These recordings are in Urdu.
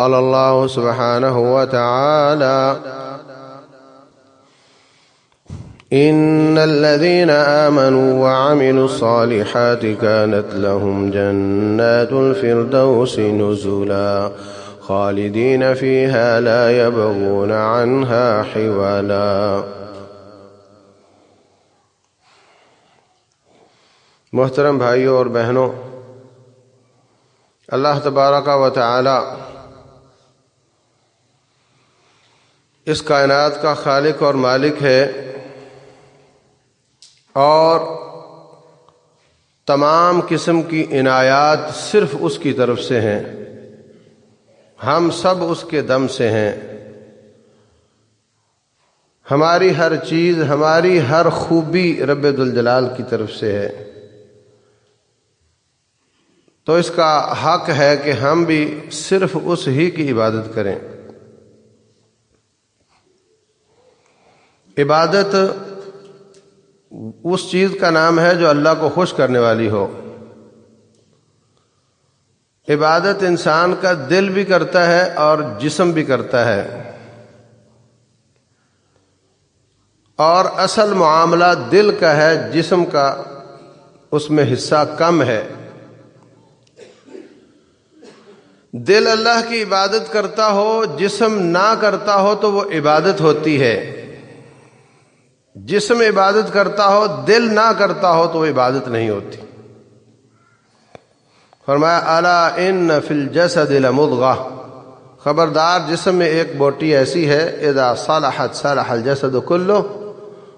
قال الله سبحانه وتعالى إن الذين آمنوا وعملوا الصالحات كانت لهم جنات الفردوس نزلا خالدين فيها لا يبغون عنها حوالا محترم بھائیوں اور بہنوں، اللہ تبارک و تعالی اس کائنات کا خالق اور مالک ہے اور تمام قسم کی عنایات صرف اس کی طرف سے ہیں۔ ہم سب اس کے دم سے ہیں۔ ہماری ہر چیز، ہماری ہر خوبی رب الجلال کی طرف سے ہے۔ تو اس کا حق ہے کہ ہم بھی صرف اس ہی کی عبادت کریں۔ عبادت اس چیز کا نام ہے جو اللہ کو خوش کرنے والی ہو۔ عبادت انسان کا دل بھی کرتا ہے اور جسم بھی کرتا ہے۔ اور اصل معاملہ دل کا ہے، جسم کا اس میں حصہ کم ہے۔ دل اللہ کی عبادت کرتا ہو، جسم نہ کرتا ہو تو وہ عبادت ہوتی ہے۔ جسم عبادت کرتا ہو، دل نہ کرتا ہو تو وہ عبادت نہیں ہوتی۔ فرمایا اعلی ان فل جسد مدغا خبردار، جسم میں ایک بوٹی ایسی ہے، اذا صالحت صالح الجسد کلو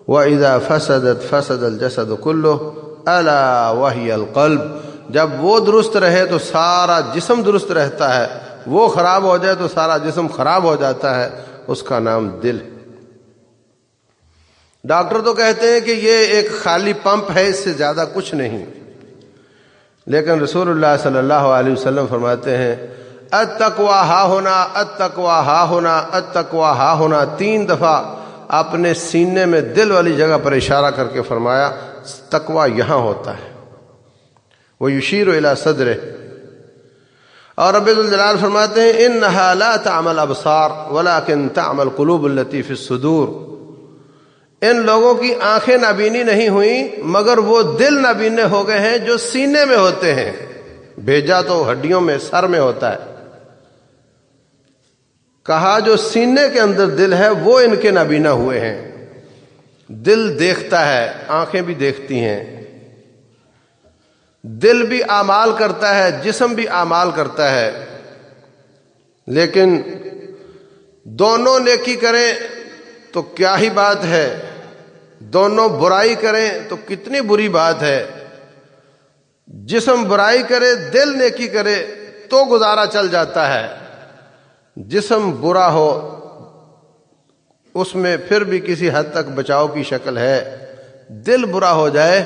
و اذا فسدت فسد الجسد کلو الا وحی القلب۔ جب وہ درست رہے تو سارا جسم درست رہتا ہے، وہ خراب ہو جائے تو سارا جسم خراب ہو جاتا ہے، اس کا نام دل۔ ڈاکٹر تو کہتے ہیں کہ یہ ایک خالی پمپ ہے، اس سے زیادہ کچھ نہیں۔ لیکن رسول اللہ صلی اللہ علیہ وسلم فرماتے ہیں ات تکوا ہا ہونا ات تکوا ہا ہونا ات تکوا ہا ہونا۔ تین دفعہ اپنے سینے میں دل والی جگہ پر اشارہ کر کے فرمایا تکوا یہاں ہوتا ہے۔ وہ یشیر و صدر اور رب الجلال فرماتے ہیں ان لا تعمل ابصار، ولیکن تعمل قلوب اللطیف الصدور۔ ان لوگوں کی آنکھیں نابینی نہیں ہوئیں، مگر وہ دل نابینے ہو گئے ہیں جو سینے میں ہوتے ہیں۔ بھیجا تو ہڈیوں میں، سر میں ہوتا ہے۔ کہا جو سینے کے اندر دل ہے، وہ ان کے نابینا ہوئے ہیں۔ دل دیکھتا ہے، آنکھیں بھی دیکھتی ہیں۔ دل بھی اعمال کرتا ہے، جسم بھی اعمال کرتا ہے۔ لیکن دونوں نیکی کریں تو کیا ہی بات ہے۔ دونوں برائی کریں تو کتنی بری بات ہے۔ جسم برائی کرے، دل نیکی کرے تو گزارا چل جاتا ہے۔ جسم برا ہو، اس میں پھر بھی کسی حد تک بچاؤ کی شکل ہے۔ دل برا ہو جائے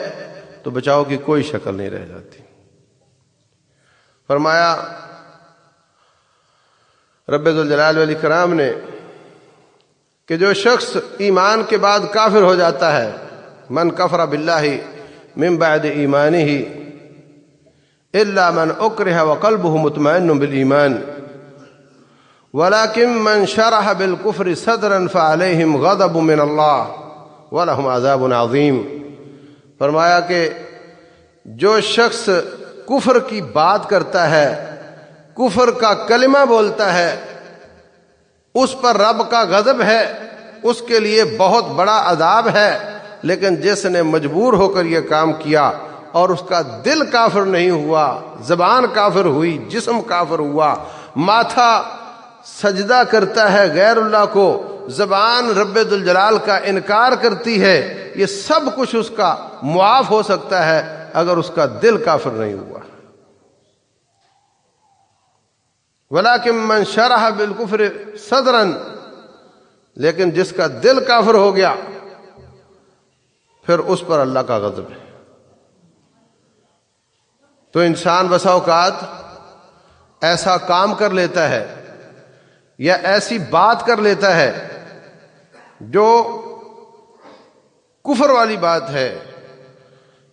تو بچاؤ کی کوئی شکل نہیں رہ جاتی۔ فرمایا، رب الجلال علی کرام نے کہ جو شخص ایمان کے بعد کافر ہو جاتا ہے، من کفر باللہ من بعد ایمانی ہی اللہ من اکرہ وقلبه مطمئن بالایمان ولكن من شرح بالكفر صدرا فعليهم غضب من الله ولهم عذاب عظیم۔ فرمایا کہ جو شخص کفر کی بات کرتا ہے، کفر کا کلمہ بولتا ہے اس پر رب کا غضب ہے، اس کے لیے بہت بڑا عذاب ہے، لیکن جس نے مجبور ہو کر یہ کام کیا اور اس کا دل کافر نہیں ہوا، زبان کافر ہوئی، جسم کافر ہوا، ماتھا سجدہ کرتا ہے غیر اللہ کو، زبان رب الجلال کا انکار کرتی ہے، یہ سب کچھ اس کا معاف ہو سکتا ہے اگر اس کا دل کافر نہیں ہوا۔ من شرح بالکفر صدرن لیکن جس کا دل کافر ہو گیا، پھر اس پر اللہ کا غضب ہے۔ تو انسان بسا اوقات ایسا کام کر لیتا ہے یا ایسی بات کر لیتا ہے جو کفر والی بات ہے،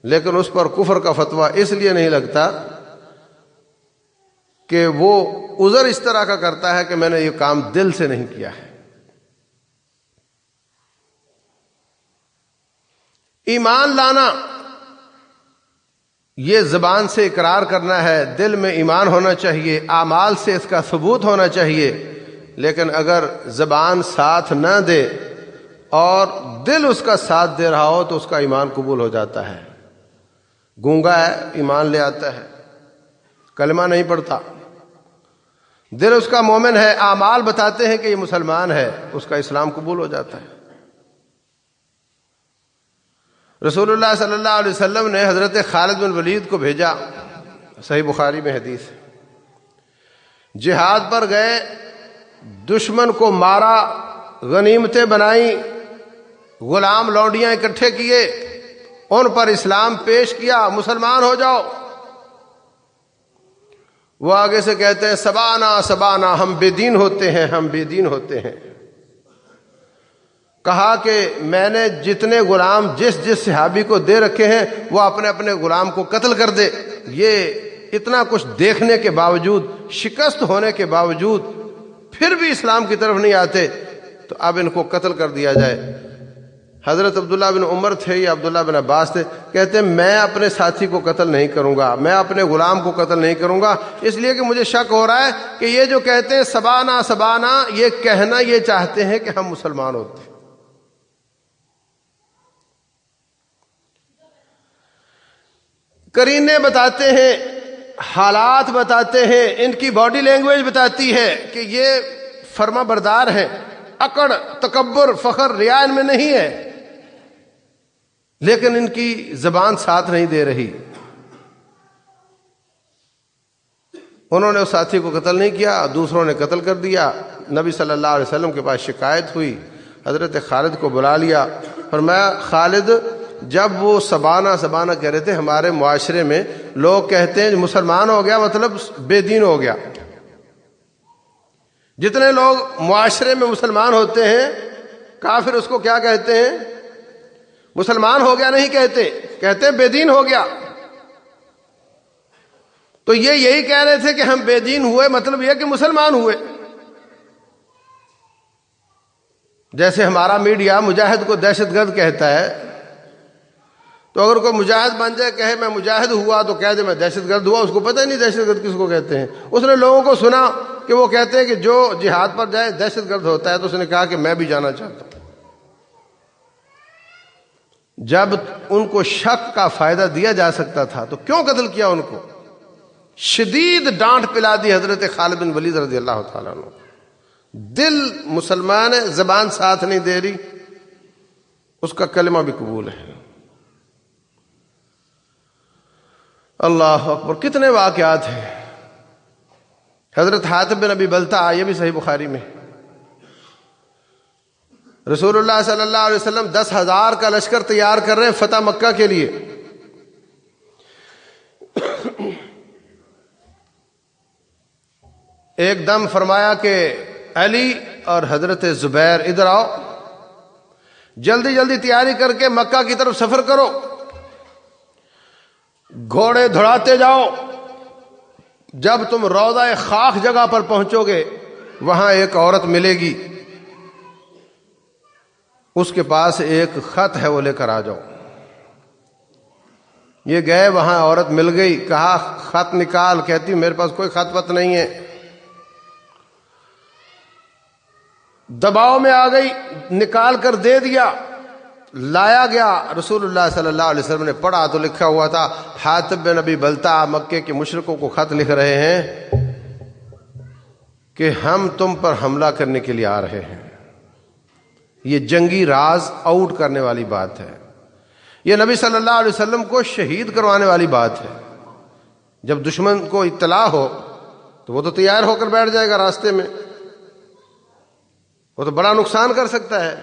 لیکن اس پر کفر کا فتویٰ اس لیے نہیں لگتا کہ وہ ازر اس طرح کا کرتا ہے کہ میں نے یہ کام دل سے نہیں کیا ہے۔ ایمان لانا، یہ زبان سے اقرار کرنا ہے، دل میں ایمان ہونا چاہیے، اعمال سے اس کا ثبوت ہونا چاہیے، لیکن اگر زبان ساتھ نہ دے اور دل اس کا ساتھ دے رہا ہو تو اس کا ایمان قبول ہو جاتا ہے۔ گونگا ہے، ایمان لے آتا ہے۔ کلمہ نہیں پڑتا دل اس کا مومن ہے، اعمال بتاتے ہیں کہ یہ مسلمان ہے، اس کا اسلام قبول ہو جاتا ہے۔ رسول اللہ صلی اللہ علیہ وسلم نے حضرت خالد بن ولید کو بھیجا، صحیح بخاری میں حدیث۔ جہاد پر گئے، دشمن کو مارا، غنیمتیں بنائی، غلام لونڈیاں اکٹھے کیے، ان پر اسلام پیش کیا، مسلمان ہو جاؤ۔ وہ آگے سے کہتے ہیں، سبانا سبانا، ہم بے دین ہوتے ہیں، ہم بے دین ہوتے ہیں۔ کہا کہ میں نے جتنے غلام جس جس صحابی کو دے رکھے ہیں، وہ اپنے اپنے غلام کو قتل کر دے۔ یہ اتنا کچھ دیکھنے کے باوجود، شکست ہونے کے باوجود پھر بھی اسلام کی طرف نہیں آتے، تو اب ان کو قتل کر دیا جائے۔ حضرت عبداللہ بن عمر تھے یا عبداللہ بن عباس تھے، کہتے ہیں، میں اپنے ساتھی کو قتل نہیں کروں گا، میں اپنے غلام کو قتل نہیں کروں گا، اس لیے کہ مجھے شک ہو رہا ہے کہ یہ جو کہتے ہیں، سبانا سبانا، یہ کہنا یہ چاہتے ہیں کہ ہم مسلمان ہوتے ہیں۔ کرینے بتاتے ہیں، حالات بتاتے ہیں، ان کی باڈی لینگویج بتاتی ہے کہ یہ فرما بردار ہیں۔ اکڑ، تکبر، فخر ریا ان میں نہیں ہے۔ لیکن ان کی زبان ساتھ نہیں دے رہی۔ انہوں نے اس ساتھی کو قتل نہیں کیا، دوسروں نے قتل کر دیا۔ نبی صلی اللہ علیہ وسلم کے پاس شکایت ہوئی، حضرت خالد کو بلا لیا۔ پر میں خالد، جب وہ سبانہ سبانہ کہہ رہے تھے، ہمارے معاشرے میں لوگ کہتے ہیں، مسلمان ہو گیا مطلب بے دین ہو گیا۔ جتنے لوگ معاشرے میں مسلمان ہوتے ہیں، کافر اس کو کیا کہتے ہیں؟ مسلمان ہو گیا نہیں کہتے کہتے بے دین ہو گیا۔ تو یہ یہی کہہ رہے تھے کہ ہم بے دین ہوئے مطلب یہ کہ مسلمان ہوئے۔ جیسے ہمارا میڈیا مجاہد کو دہشت گرد کہتا ہے، تو اگر کوئی مجاہد بن جائے، کہے میں مجاہد ہوا تو کہہ دے میں دہشت گرد ہوا، اس کو پتہ نہیں دہشت گرد کس کو کہتے ہیں۔ اس نے لوگوں کو سنا کہ وہ کہتے ہیں کہ جو جہاد پر جائے دہشت گرد ہوتا ہے تو اس نے کہا کہ میں بھی جانا چاہتا ہوں۔ جب ان کو شک کا فائدہ دیا جا سکتا تھا تو کیوں قتل کیا ان کو؟ شدید ڈانٹ پلا دی حضرت خالد بن ولید رضی اللہ تعالیٰ عنہ۔ دل مسلمان ہے، زبان ساتھ نہیں دے رہی۔ اس کا کلمہ بھی قبول ہے۔ اللہ اکبر، کتنے واقعات ہیں۔ حضرت حاطب بن ابی بلتا یہ بھی صحیح بخاری میں۔ رسول اللہ صلی اللہ علیہ وسلم دس ہزار کا لشکر تیار کر رہے ہیں فتح مکہ کے لیے۔ ایک دم فرمایا کہ علی اور حضرت زبیر ادھر آؤ۔ جلدی جلدی تیاری کر کے مکہ کی طرف سفر کرو۔ گھوڑے دھڑاتے جاؤ۔ جب تم روزہ خاک جگہ پر پہنچو گے، وہاں ایک عورت ملے گی۔ اس کے پاس ایک خط ہے وہ لے کر آ جاؤ۔ یہ گئے، وہاں عورت مل گئی، کہا، خط نکال۔ کہتی، میرے پاس کوئی خط وط نہیں ہے۔ دباؤ میں آ گئی، نکال کر دے دیا۔ لایا گیا۔ رسول اللہ صلی اللہ علیہ وسلم نے پڑھا تو لکھا ہوا تھا حاطب بن نبی بلتا، مکے کے مشرقوں کو خط لکھ رہے ہیں کہ ہم تم پر حملہ کرنے کے لیے آ رہے ہیں۔ یہ جنگی راز آؤٹ کرنے والی بات ہے۔ یہ نبی صلی اللہ علیہ وسلم کو شہید کروانے والی بات ہے۔ جب دشمن کو اطلاع ہو تو وہ تو تیار ہو کر بیٹھ جائے گا راستے میں۔ وہ تو بڑا نقصان کر سکتا ہے۔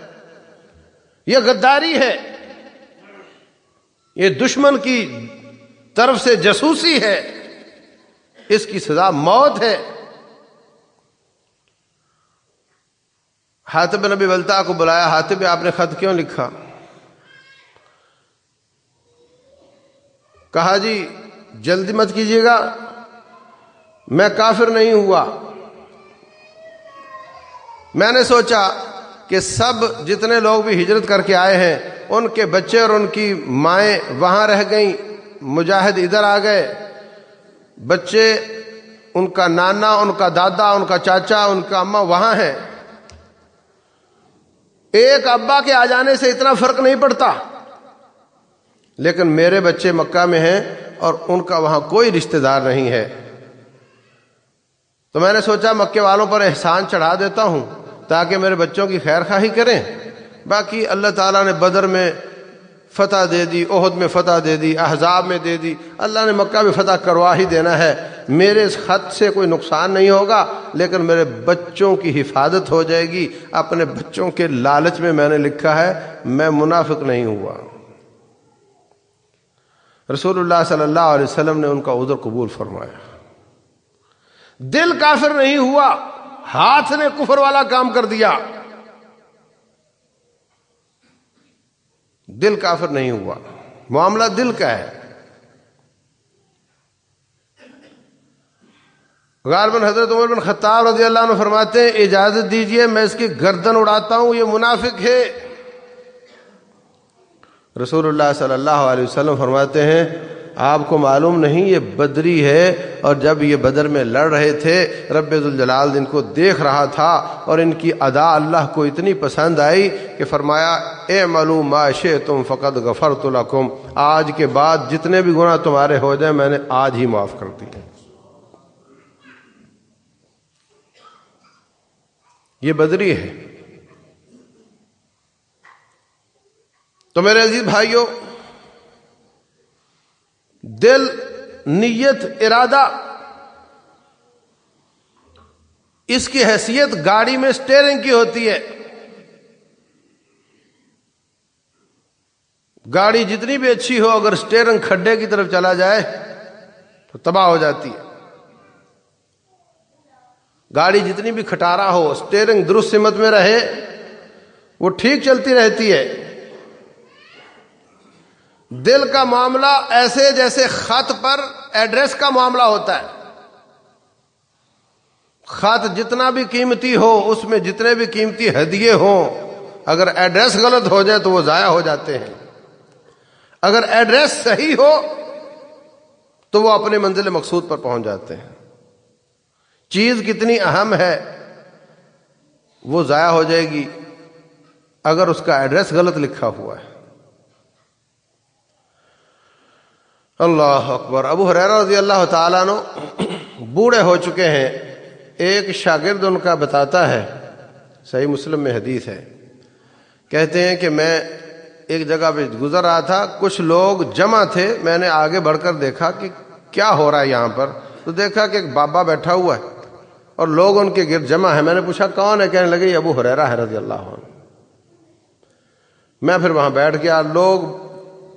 یہ غداری ہے۔ یہ دشمن کی طرف سے جسوسی ہے۔ اس کی سزا موت ہے۔ ہاتب نبی بلتا کو بلایا ہاتب آپ نے خط کیوں لکھا؟ کہا جی جلدی مت کیجیے گا، میں کافر نہیں ہوا۔ میں نے سوچا کہ سب جتنے لوگ بھی ہجرت کر کے آئے ہیں، ان کے بچے اور ان کی مائیں وہاں رہ گئیں، مجاہد ادھر آ گئے۔ بچے، ان کا نانا، ان کا دادا، ان کا چاچا، ان کا اما وہاں ہے ایک ابا کے آ جانے سے اتنا فرق نہیں پڑتا۔ لیکن میرے بچے مکہ میں ہیں اور ان کا وہاں کوئی رشتہ دار نہیں ہے۔ تو میں نے سوچا مکے والوں پر احسان چڑھا دیتا ہوں تاکہ میرے بچوں کی خیر خواہی کریں۔ باقی اللہ تعالیٰ نے بدر میں فتح دے دی عہد میں فتح دے دی، احزاب میں دے دی۔ اللہ نے مکہ میں فتح کروا ہی دینا ہے۔ میرے اس خط سے کوئی نقصان نہیں ہوگا، لیکن میرے بچوں کی حفاظت ہو جائے گی۔ اپنے بچوں کے لالچ میں میں نے لکھا ہے، میں منافق نہیں ہوا۔ رسول اللہ صلی اللہ علیہ وسلم نے ان کا عذر قبول فرمایا۔ دل کافر نہیں ہوا، ہاتھ نے کفر والا کام کر دیا۔ دل کافر نہیں ہوا۔ معاملہ دل کا ہے۔ غالباً حضرت عمر بن خطاب رضی اللہ عنہ فرماتے ہیں، اجازت دیجیے، میں اس کی گردن اڑاتا ہوں، یہ منافق ہے۔ رسول اللہ صلی اللہ علیہ وسلم فرماتے ہیں، آپ کو معلوم نہیں، یہ بدری ہے۔ اور جب یہ بدر میں لڑ رہے تھے، رب الجلال ان کو دیکھ رہا تھا اور ان کی ادا اللہ کو اتنی پسند آئی کہ فرمایا اے معلوم معاشے تم فقط غفر تو آج کے بعد جتنے بھی گناہ تمہارے ہو جائیں، میں نے آج ہی معاف کر دی یہ بدری ہے۔ تو میرے عزیز بھائیوں دل، نیت، ارادہ، اس کی حیثیت گاڑی میں سٹیئرنگ کی ہوتی ہے۔ گاڑی جتنی بھی اچھی ہو، اگر سٹیئرنگ کھڈے کی طرف چلا جائے، تو تباہ ہو جاتی ہے۔ گاڑی جتنی بھی کھٹارا ہو سٹیئرنگ درست سمت میں رہے، وہ ٹھیک چلتی رہتی ہے۔ دل کا معاملہ ایسے جیسے خط پر ایڈریس کا معاملہ ہوتا ہے۔ خط جتنا بھی قیمتی ہو، اس میں جتنے بھی قیمتی ہدیے ہوں، اگر ایڈریس غلط ہو جائے تو وہ ضائع ہو جاتے ہیں۔ اگر ایڈریس صحیح ہو، تو وہ اپنے منزل مقصود پر پہنچ جاتے ہیں۔ چیز کتنی اہم ہے، وہ ضائع ہو جائے گی اگر اس کا ایڈریس غلط لکھا ہوا ہے۔ اللہ اکبر۔ ابو حریر رضی اللہ تعالیٰ نو بوڑھے ہو چکے ہیں۔ ایک شاگرد ان کا بتاتا ہے، صحیح مسلم میں حدیث ہے، کہتے ہیں کہ میں ایک جگہ پہ گزر رہا تھا، کچھ لوگ جمع تھے، میں نے آگے بڑھ کر دیکھا کہ کیا ہو رہا ہے یہاں پر۔ تو دیکھا کہ ایک بابا بیٹھا ہوا ہے۔ اور لوگ ان کے گرد جمع ہے میں نے پوچھا، کون ہے؟ کہنے لگے ابو حریرا ہے رضی اللہ عنہ۔ میں پھر وہاں بیٹھ گیا۔ لوگ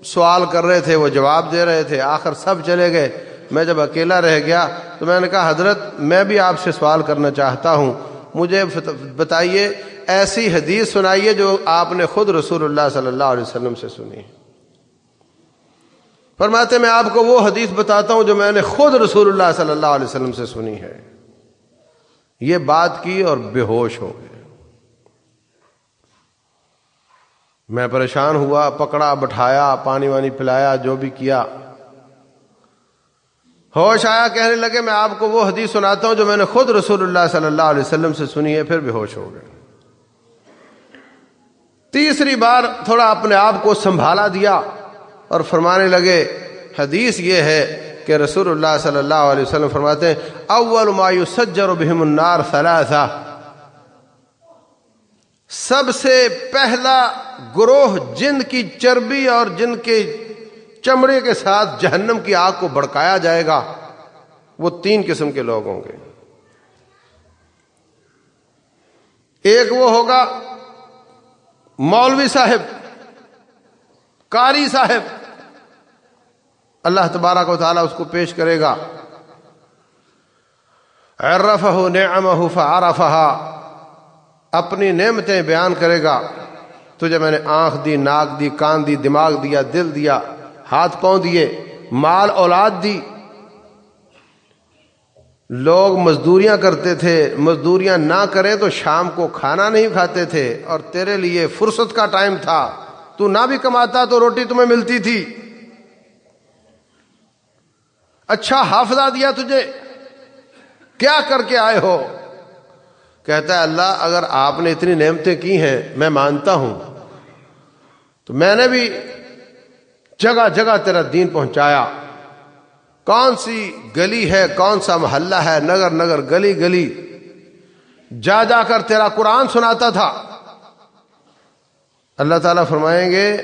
سوال کر رہے تھے، وہ جواب دے رہے تھے۔ آخر سب چلے گئے۔ میں جب اکیلا رہ گیا تو میں نے کہا، حضرت، میں بھی آپ سے سوال کرنا چاہتا ہوں۔ مجھے بتائیے، ایسی حدیث سنائیے جو آپ نے خود رسول اللہ صلی اللہ علیہ وسلم سے سنی فرماتے میں آپ کو وہ حدیث بتاتا ہوں جو میں نے خود رسول اللہ صلی اللہ علیہ وسلم سے سنی ہے۔ یہ بات کی اور بے ہوش ہو گئے۔ میں پریشان ہوا، پکڑا، بٹھایا، پانی وانی پلایا، جو بھی کیا۔ ہوش آیا، کہنے لگے، میں آپ کو وہ حدیث سناتا ہوں جو میں نے خود رسول اللہ صلی اللہ علیہ وسلم سے سنی ہے، پھر بے ہوش ہو گئے۔ تیسری بار تھوڑا اپنے آپ کو سنبھالا دیا اور فرمانے لگے، حدیث یہ ہے کہ رسول اللہ صلی اللہ علیہ وسلم فرماتے ہیں، اول ما یسجر بہم النار ثلاثہ۔ سب سے پہلا گروہ جن کی چربی اور جن کے چمڑے کے ساتھ جہنم کی آگ کو بڑکایا جائے گا، وہ تین قسم کے لوگ ہوں گے۔ ایک وہ ہوگا، مولوی صاحب کاری صاحب اللہ تبارک و تعالیٰ اس کو پیش کرے گا۔ عرفہ نعمہ فعرفہا، اپنی نعمتیں بیان کرے گا۔ تجھے میں نے آنکھ دی، ناک دی، کان دی، دماغ دیا، دل دیا، ہاتھ پاؤں دیے، مال، اولاد دی۔ لوگ مزدوریاں کرتے تھے، مزدوریاں نہ کریں تو شام کو کھانا نہیں کھاتے تھے، اور تیرے لیے فرصت کا ٹائم تھا۔ تو نہ بھی کماتا تو روٹی تمہیں ملتی تھی۔ اچھا حافظہ دیا تجھے۔ کیا کر کے آئے ہو؟ کہتا ہے، اللہ، اگر آپ نے اتنی نعمتیں کی ہیں، میں مانتا ہوں۔ تو میں نے بھی جگہ جگہ تیرا دین پہنچایا۔ کون سی گلی ہے، کون سا محلہ ہے، نگر نگر، گلی گلی۔ جا جا کر تیرا قرآن سناتا تھا۔ اللہ تعالیٰ فرمائیں گے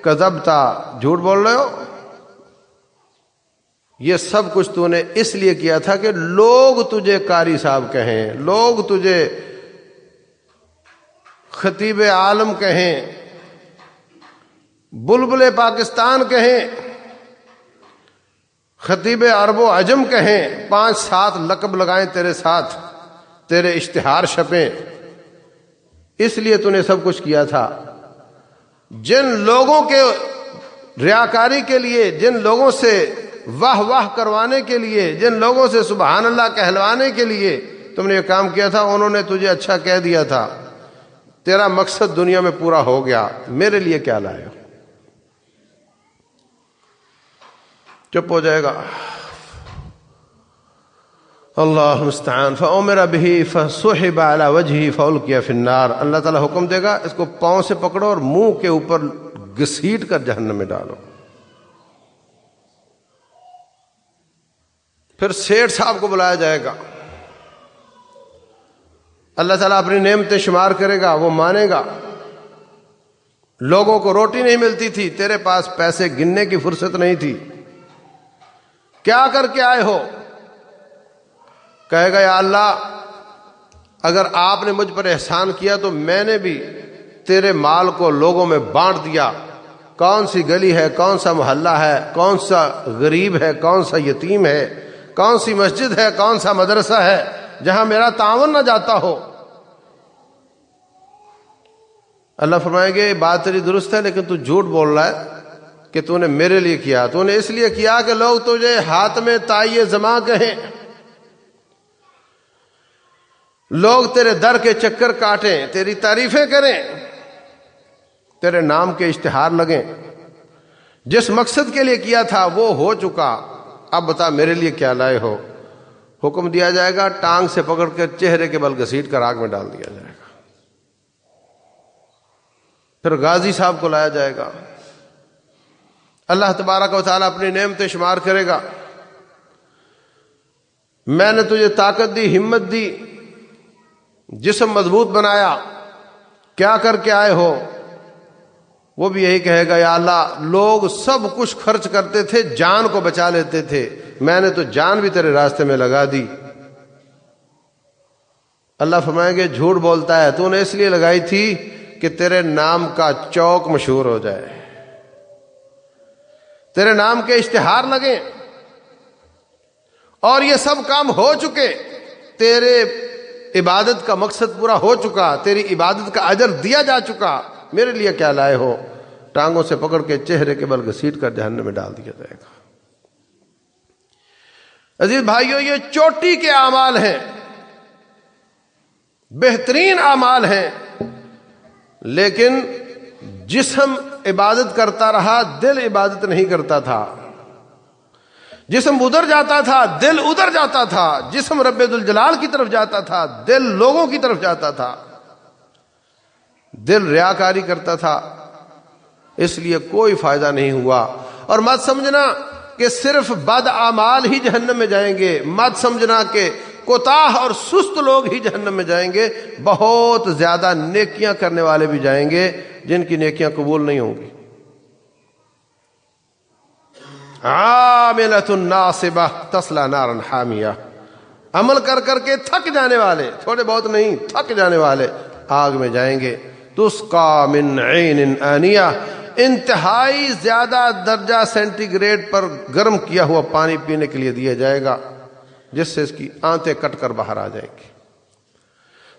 کزب تھا جھوٹ بول رہے ہو؟ یہ سب کچھ تو نے اس لیے کیا تھا کہ لوگ تجھے کاری صاحب کہیں، لوگ تجھے خطیب عالم کہیں، بلبل پاکستان کہیں، خطیب عرب و عجم کہیں، پانچ سات لقب لگائیں تیرے ساتھ، تیرے اشتہار چھپیں۔ اس لیے تو نے سب کچھ کیا تھا۔ جن لوگوں کے ریاکاری کے لیے، جن لوگوں سے واہ واہ کروانے کے لیے، جن لوگوں سے سبحان اللہ کہلوانے کے لیے تم نے یہ کام کیا تھا، انہوں نے تجھے اچھا کہہ دیا تھا۔ تیرا مقصد دنیا میں پورا ہو گیا، میرے لیے کیا لائے چپ ہو جائے گا۔ اللہ مستعان فعمر به فصحب على وجهه فالقي في النار۔ اللہ تعالی حکم دے گا، اس کو پاؤں سے پکڑو اور منہ کے اوپر گسیٹ کر جہنم میں ڈالو۔ پھر سیٹ صاحب کو بلایا جائے گا۔ اللہ تعالیٰ اپنی نعمتیں شمار کرے گا، وہ مانے گا۔ لوگوں کو روٹی نہیں ملتی تھی، تیرے پاس پیسے گننے کی فرصت نہیں تھی۔ کیا کر کے آئے ہو؟ کہے گا، یا اللہ، اگر آپ نے مجھ پر احسان کیا تو میں نے بھی تیرے مال کو لوگوں میں بانٹ دیا۔ کون سی گلی ہے، کون سا محلہ ہے، کون سا غریب ہے، کون سا یتیم ہے؟ کون سی مسجد ہے، کون سا مدرسہ ہے، جہاں میرا تعاون نہ جاتا ہو۔ اللہ فرمائیں گے بات تیری درست ہے، لیکن تو جھوٹ بول رہا ہے کہ تو نے میرے لیے کیا۔ تو نے اس لیے کیا کہ لوگ تجھے ہاتھ میں تائیے زما کہیں۔ لوگ تیرے در کے چکر کاٹیں، تیری تعریفیں کریں، تیرے نام کے اشتہار لگیں۔ جس مقصد کے لیے کیا تھا، وہ ہو چکا۔ اب بتا میرے لیے کیا لائے ہو؟ حکم دیا جائے گا، ٹانگ سے پکڑ کر چہرے کے بل گسیٹ کر آگ میں ڈال دیا جائے گا۔ پھر غازی صاحب کو لایا جائے گا۔ اللہ تبارک و تعالیٰ اپنی نعمتیں شمار کرے گا۔ میں نے تجھے طاقت دی، ہمت دی، جسم مضبوط بنایا۔ کیا کر کے آئے ہو؟ وہ بھی یہی کہے گا، یا اللہ، لوگ سب کچھ خرچ کرتے تھے، جان کو بچا لیتے تھے۔ میں نے تو جان بھی تیرے راستے میں لگا دی۔ اللہ فرمائیں گے جھوٹ بولتا ہے، تو نے اس لیے لگائی تھی کہ تیرے نام کا چوک مشہور ہو جائے۔ تیرے نام کے اشتہار لگیں۔ اور یہ سب کام ہو چکے۔ تیرے عبادت کا مقصد پورا ہو چکا، تیری عبادت کا اجر دیا جا چکا۔ میرے لیے کیا لائے ہو؟ ٹانگوں سے پکڑ کے چہرے کے بل گسیٹ کر جہنم میں ڈال دیا جائے گا۔ عزیز بھائیوں یہ چوٹی کے اعمال ہیں۔ بہترین اعمال ہیں۔ لیکن جسم عبادت کرتا رہا، دل عبادت نہیں کرتا تھا۔ جسم ادھر جاتا تھا، دل ادھر جاتا تھا۔ جسم رب الجلال کی طرف جاتا تھا، دل لوگوں کی طرف جاتا تھا۔ دل ریاکاری کرتا تھا، اس لیے کوئی فائدہ نہیں ہوا۔ اور مت سمجھنا کہ صرف بد اعمال ہی جہنم میں جائیں گے، مت سمجھنا کہ کوتاہ اور سست لوگ ہی جہنم میں جائیں گے، بہت زیادہ نیکیاں کرنے والے بھی جائیں گے جن کی نیکیاں قبول نہیں ہوں گی۔ عاملت الناصبہ تسلا نارن حامیہ۔ عمل کر کر کے تھک جانے والے، تھوڑے بہت نہیں، تھک جانے والے آگ میں جائیں گے۔ تس کا من عین آنیا انتہائی زیادہ درجہ سینٹی گریڈ پر گرم کیا ہوا پانی پینے کے لیے دیا جائے گا، جس سے اس کی آنتیں کٹ کر باہر آ جائیں گی۔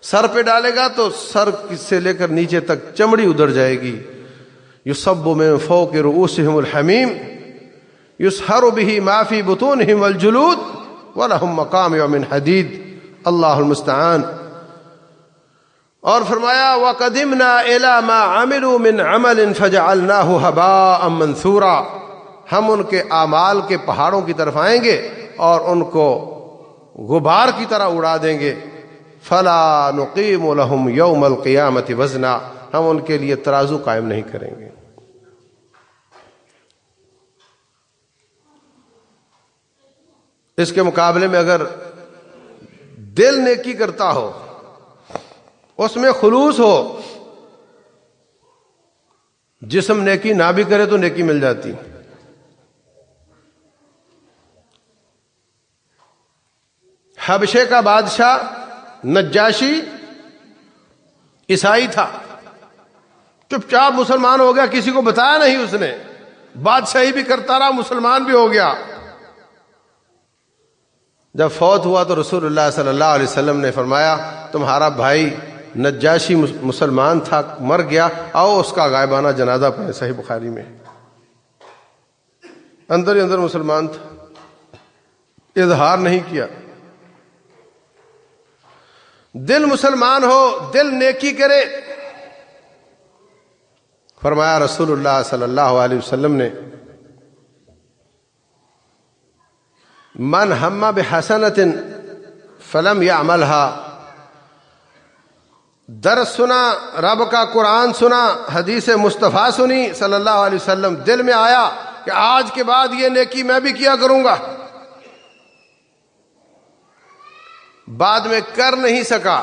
سر پہ ڈالے گا تو سر سے لے کر نیچے تک چمڑی ادھر جائے گی۔ یو سب میں فو کے الحمیم یوس ہر بھی معافی بتون الجلود، ولہم مقام یوم حدید۔ اللہ المستعان۔ اور فرمایا، وَقَدِمْنَا مَا عَمِلُوا مِنْ عَمَلٍ فَجَعَلْنَاهُ هَبَاءً مَنْثُورًا. ہم ان کے اعمال کے پہاڑوں کی طرف آئیں گے اور ان کو غبار کی طرح اڑا دیں گے. فلا نقیم لهم یوم القیامت وزنا۔ ہم ان کے لیے ترازو قائم نہیں کریں گے. اس کے مقابلے میں اگر دل نیکی کرتا ہو اس میں خلوص ہو۔ جسم نیکی نہ بھی کرے تو نیکی مل جاتی۔ حبشے کا بادشاہ نجاشی عیسائی تھا۔ چپ چاپ مسلمان ہو گیا، کسی کو بتایا نہیں اس نے۔ بادشاہی بھی کرتا رہا، مسلمان بھی ہو گیا۔ جب فوت ہوا تو رسول اللہ صلی اللہ علیہ وسلم نے فرمایا، تمہارا بھائی نجاشی مسلمان تھا، مر گیا، آؤ اس کا غائبانہ جنازہ پڑھے صحیح بخاری میں۔ اندر ہی اندر مسلمان تھا۔ اظہار نہیں کیا۔ دل مسلمان ہو، دل نیکی کرے۔ فرمایا رسول اللہ صلی اللہ علیہ وسلم نے، من ہم بحسنت فلم یا عمل در سنا، رب کا قرآن سنا، حدیث مصطفیٰ سنی، صلی اللہ علیہ وسلم دل میں آیا کہ آج کے بعد یہ نیکی میں بھی کیا کروں گا۔ بعد میں کر نہیں سکا۔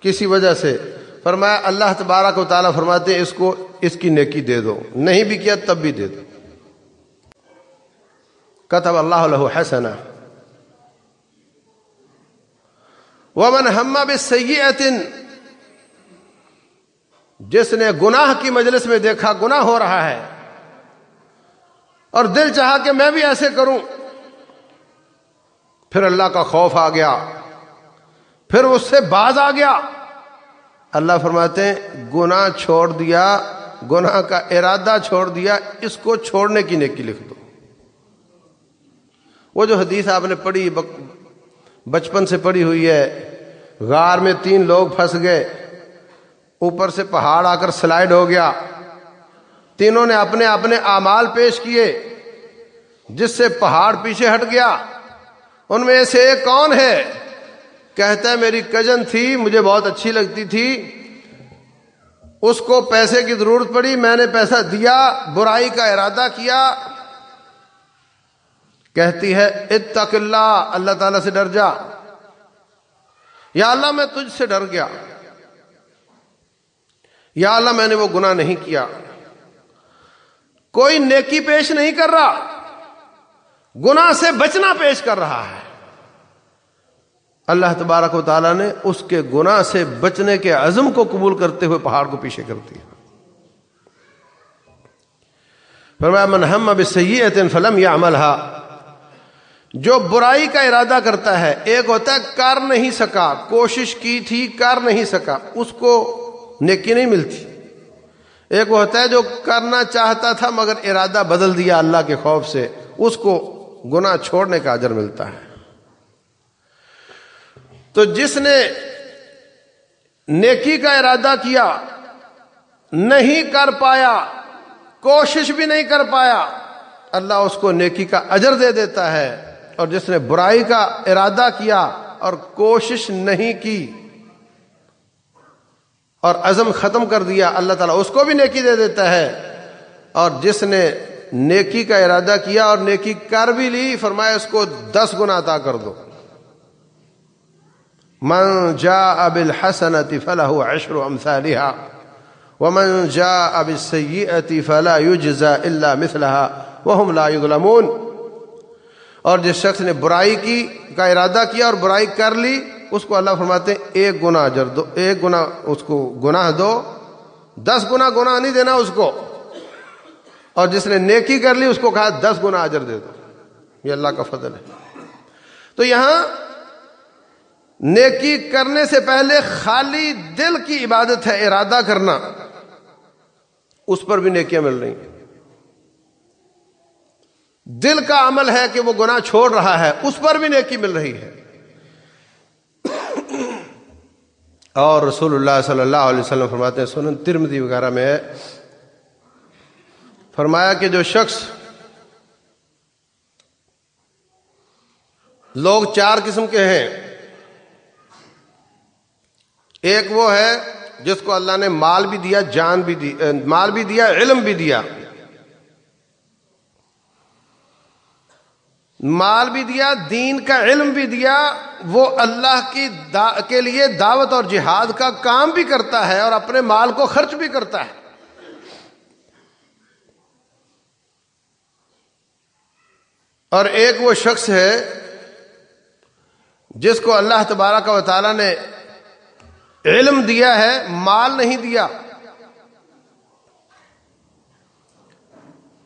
کسی وجہ سے۔ فرمایا، اللہ تبارہ کو تعالیٰ فرماتے ہیں اس کو، اس کی نیکی دے دو۔ نہیں بھی کیا، تب بھی دے دو۔ کتب اللہ له حسنا ومن ہم بالسیئت جس نے گناہ کی مجلس میں دیکھا گناہ ہو رہا ہے اور دل چاہا کہ میں بھی ایسے کروں۔ پھر اللہ کا خوف آ گیا۔ پھر اس سے باز آ گیا۔ اللہ فرماتے ہیں، گناہ چھوڑ دیا، گناہ کا ارادہ چھوڑ دیا، اس کو چھوڑنے کی نیکی لکھ دو۔ وہ جو حدیث آپ نے پڑھی بچپن سے پڑھی ہوئی ہے، غار میں تین لوگ پھنس گئے۔ اوپر سے پہاڑ آ کر سلائڈ ہو گیا۔ تینوں نے اپنے اپنے اعمال پیش کیے، جس سے پہاڑ پیچھے ہٹ گیا۔ ان میں سے ایک کون ہے؟ کہتا ہے، میری کجن تھی، مجھے بہت اچھی لگتی تھی۔ اس کو پیسے کی ضرورت پڑی، میں نے پیسہ دیا، برائی کا ارادہ کیا۔ کہتی ہے، اتق اللہ اللہ تعالی سے ڈر جا۔ یا اللہ، میں تجھ سے ڈر گیا۔ یا اللہ میں نے وہ گناہ نہیں کیا۔ کوئی نیکی پیش نہیں کر رہا، گناہ سے بچنا پیش کر رہا ہے۔ اللہ تبارک و تعالیٰ نے اس کے گناہ سے بچنے کے عزم کو قبول کرتے ہوئے پہاڑ کو پیچھے کر دیا۔ فرمایا، من ہم اب سید فلم یا عمل جو برائی کا ارادہ کرتا ہے، ایک ہوتا ہے، کر نہیں سکا، کوشش کی تھی، کر نہیں سکا، اس کو نیکی نہیں ملتی۔ ایک وہ ہوتا ہے جو کرنا چاہتا تھا مگر ارادہ بدل دیا اللہ کے خوف سے، اس کو گناہ چھوڑنے کا اجر ملتا ہے۔ تو جس نے نیکی کا ارادہ کیا، نہیں کر پایا، کوشش بھی نہیں کر پایا، اللہ اس کو نیکی کا اجر دے دیتا ہے۔ اور جس نے برائی کا ارادہ کیا اور کوشش نہیں کی اور عزم ختم کر دیا، اللہ تعالیٰ اس کو بھی نیکی دے دیتا ہے۔ اور جس نے نیکی کا ارادہ کیا اور نیکی کر بھی لی، فرمایا اس کو دس گنا عطا کر دو۔ من جاء بالحسنة فله عشر أمثالها، ومن جاء بالسيئة فلا يجزى إلا مثلها، وهم لا يظلمون اور جس شخص نے برائی کی، کا ارادہ کیا اور برائی کر لی اس کو اللہ فرماتے ہیں، ایک گنا اجر دو، ایک گنا اس کو گناہ دو، دس گنا گناہ نہیں دینا اس کو۔ اور جس نے نیکی کر لی اس کو کہا دس گنا اجر دے دو۔ یہ اللہ کا فضل ہے۔ تو یہاں نیکی کرنے سے پہلے خالی دل کی عبادت ہے، ارادہ کرنا۔ اس پر بھی نیکیاں مل رہی ہیں۔ دل کا عمل ہے کہ وہ گناہ چھوڑ رہا ہے، اس پر بھی نیکی مل رہی ہے۔ اور رسول اللہ صلی اللہ علیہ وسلم فرماتے ہیں، سنن ترمدی وغیرہ میں ہے۔ فرمایا کہ جو شخص لوگ چار قسم کے ہیں۔ ایک وہ ہے جس کو اللہ نے مال بھی دیا، جان بھی دیا مال بھی دیا، علم بھی دیا۔ مال بھی دیا، دین کا علم بھی دیا، وہ اللہ کی دا، کے لیے دعوت اور جہاد کا کام بھی کرتا ہے اور اپنے مال کو خرچ بھی کرتا ہے۔ اور ایک وہ شخص ہے جس کو اللہ تبارک و تعالی نے علم دیا ہے، مال نہیں دیا۔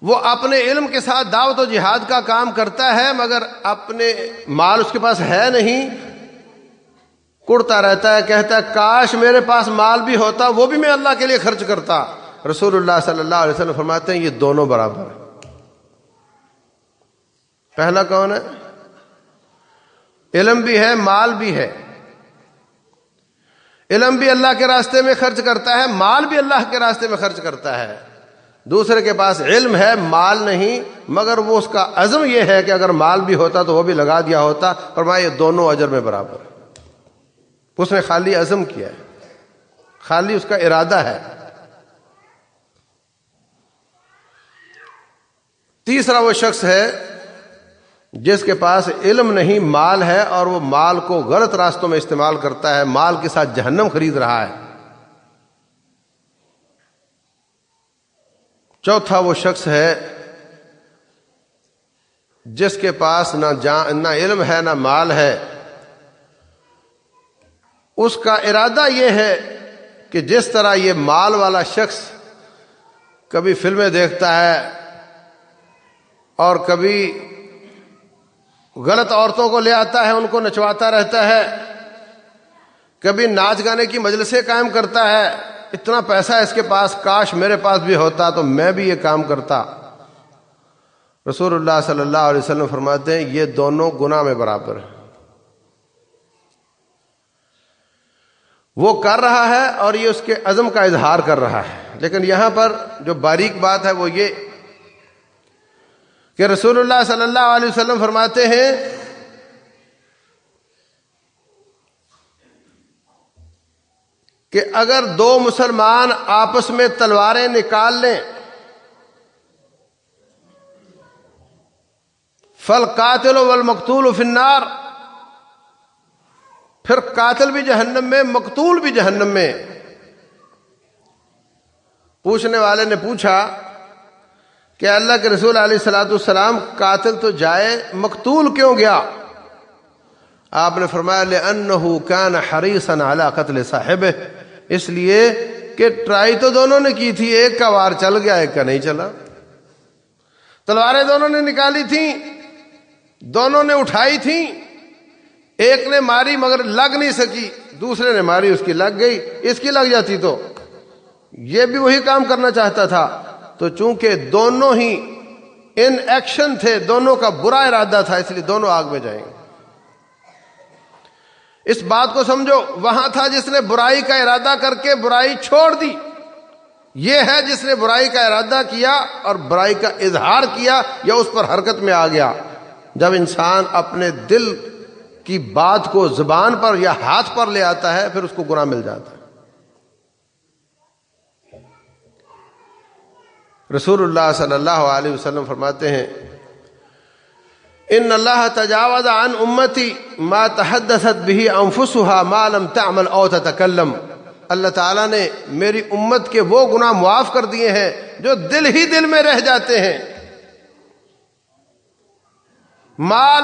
وہ اپنے علم کے ساتھ دعوت و جہاد کا کام کرتا ہے، مگر اپنے مال اس کے پاس ہے نہیں۔ کڑتا رہتا ہے، کہتا ہے، کاش میرے پاس مال بھی ہوتا، وہ بھی میں اللہ کے لیے خرچ کرتا۔ رسول اللہ صلی اللہ علیہ وسلم فرماتے ہیں، یہ دونوں برابر ہیں۔ پہلا کون ہے؟ علم بھی ہے، مال بھی ہے۔ علم بھی اللہ کے راستے میں خرچ کرتا ہے، مال بھی اللہ کے راستے میں خرچ کرتا ہے۔ دوسرے کے پاس علم ہے، مال نہیں، مگر وہ اس کا عزم یہ ہے کہ اگر مال بھی ہوتا تو وہ بھی لگا دیا ہوتا۔ پر میں یہ دونوں اجر میں برابر اس نے خالی عزم کیا ہے۔ خالی اس کا ارادہ ہے۔ تیسرا وہ شخص ہے جس کے پاس علم نہیں، مال ہے اور وہ مال کو غلط راستوں میں استعمال کرتا ہے، مال کے ساتھ جہنم خرید رہا ہے۔ چوتھا وہ شخص ہے جس کے پاس نہ جان، نہ علم ہے، نہ مال ہے۔ اس کا ارادہ یہ ہے کہ جس طرح یہ مال والا شخص کبھی فلمیں دیکھتا ہے اور کبھی غلط عورتوں کو لے آتا ہے، ان کو نچواتا رہتا ہے، کبھی ناچ گانے کی مجلسیں قائم کرتا ہے۔ اتنا پیسہ اس کے پاس، کاش میرے پاس بھی ہوتا تو میں بھی یہ کام کرتا۔ رسول اللہ صلی اللہ علیہ وسلم فرماتے ہیں، یہ دونوں گنا میں برابر ہیں۔ وہ کر رہا ہے اور یہ اس کے عزم کا اظہار کر رہا ہے۔ لیکن یہاں پر جو باریک بات ہے وہ یہ کہ رسول اللہ صلی اللہ علیہ وسلم فرماتے ہیں کہ اگر دو مسلمان آپس میں تلواریں نکال لیں فل قاتل ول مقتول فنار پھر قاتل بھی جہنم میں، مقتول بھی جہنم میں۔ پوچھنے والے نے پوچھا کہ اللہ کے رسول علیہ السلاۃ السلام قاتل تو جائے، مقتول کیوں گیا؟ آپ نے فرمایا لے ان کان حریصن اعلی قتل صاحب اس لیے کہ ٹرائی تو دونوں نے کی تھی، ایک کا وار چل گیا، ایک کا نہیں چلا۔ تلواریں دونوں نے نکالی تھیں، دونوں نے اٹھائی تھیں۔ ایک نے ماری مگر لگ نہیں سکی، دوسرے نے ماری، اس کی لگ گئی۔ اس کی لگ جاتی تو۔ یہ بھی وہی کام کرنا چاہتا تھا۔ تو چونکہ دونوں ہی ان ایکشن تھے، دونوں کا برا ارادہ تھا، اس لیے دونوں آگ میں جائیں گے۔ اس بات کو سمجھو، وہاں تھا جس نے برائی کا ارادہ کر کے برائی چھوڑ دی۔ یہ ہے جس نے برائی کا ارادہ کیا اور برائی کا اظہار کیا یا اس پر حرکت میں آ گیا۔ جب انسان اپنے دل کی بات کو زبان پر یا ہاتھ پر لے آتا ہے، پھر اس کو گناہ مل جاتا ہے۔ رسول اللہ صلی اللہ علیہ وسلم فرماتے ہیں ان اللہ تجاوز عن امتی ما تحدثت به انفسها ما لم تعمل او تتکلم۔ اللہ تعالیٰ نے میری امت کے وہ گناہ معاف کر دیے ہیں جو دل ہی دل میں رہ جاتے ہیں۔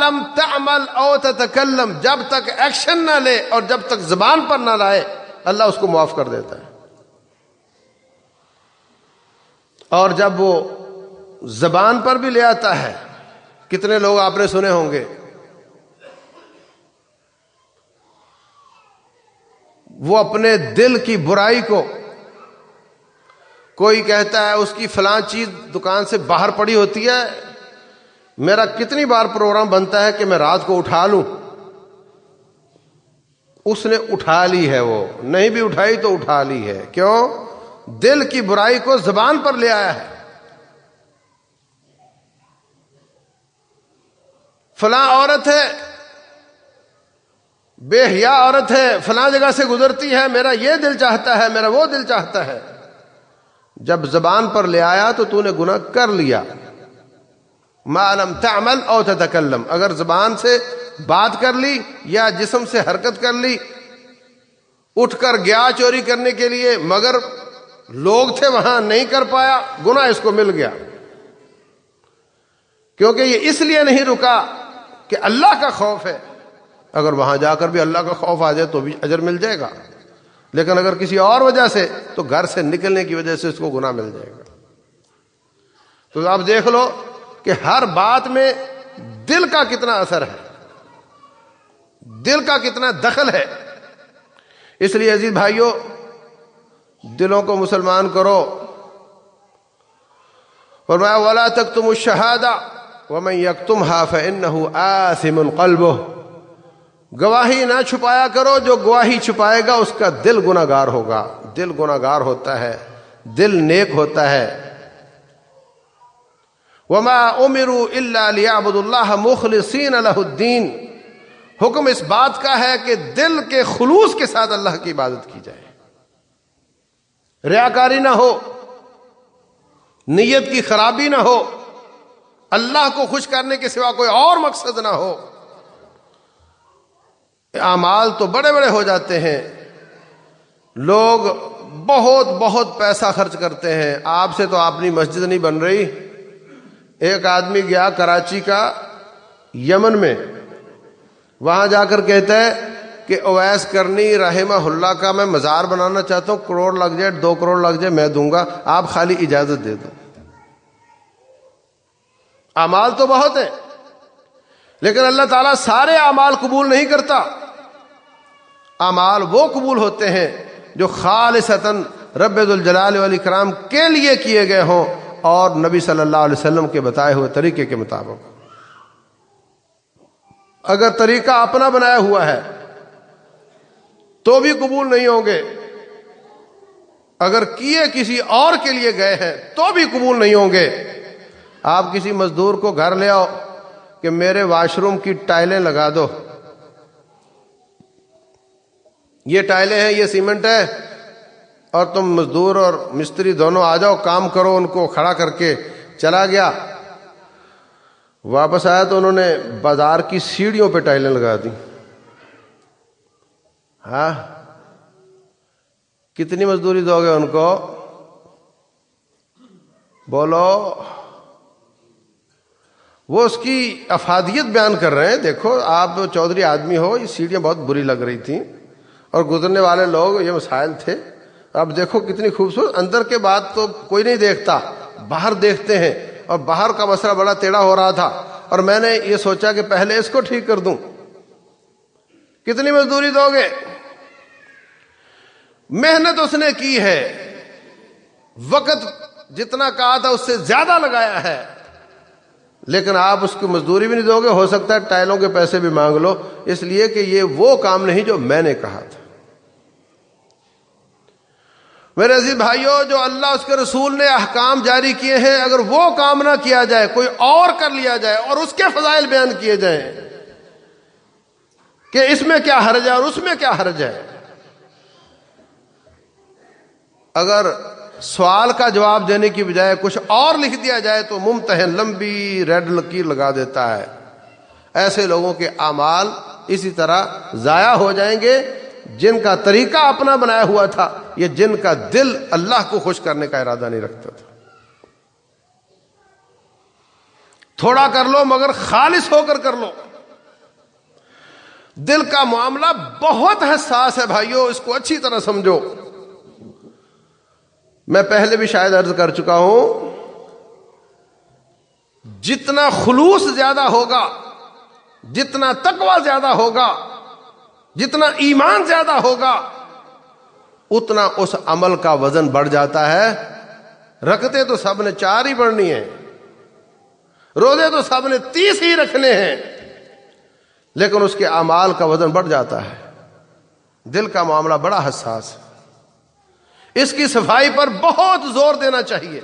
لم تعمل او تتکلم، جب تک ایکشن نہ لے اور جب تک زبان پر نہ لائے، اللہ اس کو معاف کر دیتا ہے۔ اور جب وہ زبان پر بھی لے آتا ہے کتنے لوگ آپ نے سنے ہوں گے؟ وہ اپنے دل کی برائی کو، کوئی کہتا ہے اس کی فلاں چیز دکان سے باہر پڑی ہوتی ہے، میرا کتنی بار پروگرام بنتا ہے کہ میں رات کو اٹھا لوں۔ اس نے اٹھا لی ہے وہ، نہیں بھی اٹھائی تو اٹھا لی ہے۔ کیوں؟ دل کی برائی کو زبان پر لے آیا ہے۔ فلاں عورت ہے، بے حیا عورت ہے، فلاں جگہ سے گزرتی ہے، میرا یہ دل چاہتا ہے، میرا وہ دل چاہتا ہے۔ جب زبان پر لے آیا تو تو نے گناہ کر لیا۔ معلوم تعمل او تتکلم۔ اگر زبان سے بات کر لی یا جسم سے حرکت کر لی، اٹھ کر گیا چوری کرنے کے لیے، مگر لوگ تھے وہاں، نہیں کر پایا گنا اس کو مل گیا۔ کیونکہ یہ اس لیے نہیں رکا کہ اللہ کا خوف ہے۔ اگر وہاں جا کر بھی اللہ کا خوف آ جائے تو بھی اجر مل جائے گا۔ لیکن اگر کسی اور وجہ سے تو گھر سے نکلنے کی وجہ سے اس کو گناہ مل جائے گا۔ تو آپ دیکھ لو کہ ہر بات میں دل کا کتنا اثر ہے۔ دل کا کتنا دخل ہے۔ اس لیے عزیز بھائیوں دلوں کو مسلمان کرو۔ فرمایا، ولا تک تم شہادا وہ میں یک تم ہاف آسم القلب گواہی نہ چھپایا کرو، جو گواہی چھپائے گا اس کا دل گناگار ہوگا۔ دل گناگار ہوتا ہے، دل نیک ہوتا ہے۔ وما امرو اللہ لیابد اللہ مخلصین الہ الدین۔ حکم اس بات کا ہے کہ دل کے خلوص کے ساتھ اللہ کی عبادت کی جائے۔ ریاکاری نہ ہو، نیت کی خرابی نہ ہو۔ اللہ کو خوش کرنے کے سوا کوئی اور مقصد نہ ہو۔ اعمال تو بڑے بڑے ہو جاتے ہیں۔ لوگ بہت بہت پیسہ خرچ کرتے ہیں۔ آپ سے تو اپنی مسجد نہیں بن رہی۔ ایک آدمی گیا کراچی کا یمن میں۔ وہاں جا کر کہتا ہے کہ اویس کرنی رحمہ اللہ کا میں مزار بنانا چاہتا ہوں۔ کروڑ لگ جائے، دو کروڑ لگ جائے، میں دوں گا۔ آپ خالی اجازت دے دو۔ امال تو بہت ہے لیکن اللہ تعالیٰ سارے اعمال قبول نہیں کرتا۔ امال وہ قبول ہوتے ہیں جو خالصتاً رب الجلال علی کرام کے لیے کیے گئے ہوں اور نبی صلی اللہ علیہ وسلم کے بتائے ہوئے طریقے کے مطابق۔ اگر طریقہ اپنا بنایا ہوا ہے، تو بھی قبول نہیں ہوں گے۔ اگر کیے کسی اور کے لیے گئے ہیں، تو بھی قبول نہیں ہوں گے۔ آپ کسی مزدور کو گھر لے آؤ کہ میرے واش روم کی ٹائلیں لگا دو۔ یہ ٹائلیں ہیں، یہ سیمنٹ ہے۔ اور تم مزدور اور مستری دونوں آ جاؤ، کام کرو، ان کو کھڑا کر کے چلا گیا۔ واپس آیا تو انہوں نے بازار کی سیڑھیوں پہ ٹائلیں لگا دی ہاں؟ کتنی مزدوری دو گے ان کو؟ بولو۔ وہ اس کی افادیت بیان کر رہے ہیں۔ دیکھو، آپ چودھری آدمی ہو، یہ سیڑھیاں بہت بری لگ رہی تھیں اور گزرنے والے لوگ یہ مسائل تھے۔ اب دیکھو کتنی خوبصورت، اندر کے بعد تو کوئی نہیں دیکھتا، باہر دیکھتے ہیں۔ اور باہر کا مسئلہ بڑا ٹیڑھا ہو رہا تھا۔ اور میں نے یہ سوچا کہ پہلے اس کو ٹھیک کر دوں۔ کتنی مزدوری دو گے؟ محنت اس نے کی ہے۔ وقت جتنا کہا تھا اس سے زیادہ لگایا ہے۔ لیکن آپ اس کی مزدوری بھی نہیں دو گے، ہو سکتا ہے ٹائلوں کے پیسے بھی مانگ لو، اس لیے کہ یہ وہ کام نہیں جو میں نے کہا تھا۔ میرے عزیز بھائیوں جو اللہ اس کے رسول نے احکام جاری کیے ہیں، اگر وہ کام نہ کیا جائے، کوئی اور کر لیا جائے اور اس کے فضائل بیان کیے جائیں، کہ اس میں کیا حرج ہے اور اس میں کیا حرج ہے۔ اگر سوال کا جواب دینے کی بجائے کچھ اور لکھ دیا جائے تو ممتحن لمبی ریڈ لکیر لگا دیتا ہے۔ ایسے لوگوں کے اعمال اسی طرح ضائع ہو جائیں گے۔ جن کا طریقہ اپنا بنایا ہوا تھا، یہ جن کا دل اللہ کو خوش کرنے کا ارادہ نہیں رکھتا تھا۔ تھوڑا کر لو مگر خالص ہو کر کر لو۔ دل کا معاملہ بہت حساس ہے بھائیوں اس کو اچھی طرح سمجھو۔ میں پہلے بھی شاید عرض کر چکا ہوں، جتنا خلوص زیادہ ہوگا، جتنا تقوی زیادہ ہوگا، جتنا ایمان زیادہ ہوگا، اتنا اس عمل کا وزن بڑھ جاتا ہے۔ رکھتے تو سب نے چار ہی پڑھنی ہے روزے تو سب نے تیس ہی رکھنے ہیں، لیکن اس کے اعمال کا وزن بڑھ جاتا ہے۔ دل کا معاملہ بڑا حساس ہے۔ اس کی صفائی پر بہت زور دینا چاہیے،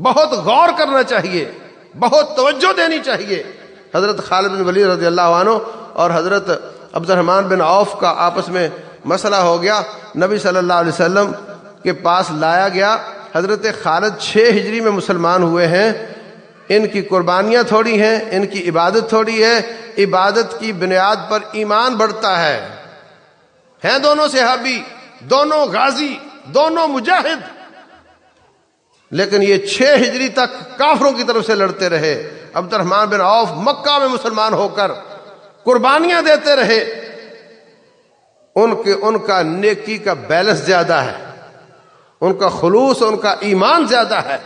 بہت غور کرنا چاہیے، بہت توجہ دینی چاہیے۔ حضرت خالد بن ولی رضی اللہ عنہ اور حضرت عبد الرحمان بن عوف کا آپس میں مسئلہ ہو گیا۔ نبی صلی اللہ علیہ وسلم کے پاس لایا گیا۔ حضرت خالد چھ ہجری میں مسلمان ہوئے ہیں۔ ان کی قربانیاں تھوڑی ہیں، ان کی عبادت تھوڑی ہے۔ عبادت کی بنیاد پر ایمان بڑھتا ہے۔ ہیں دونوں صحابی، دونوں غازی۔ دونوں مجاہد۔ لیکن یہ چھ ہجری تک کافروں کی طرف سے لڑتے رہے۔ عبد الرحمان بن عوف مکہ میں مسلمان ہو کر قربانیاں دیتے رہے۔ ان کے، ان کا نیکی کا بیلنس زیادہ ہے۔ ان کا خلوص، ان کا ایمان زیادہ ہے۔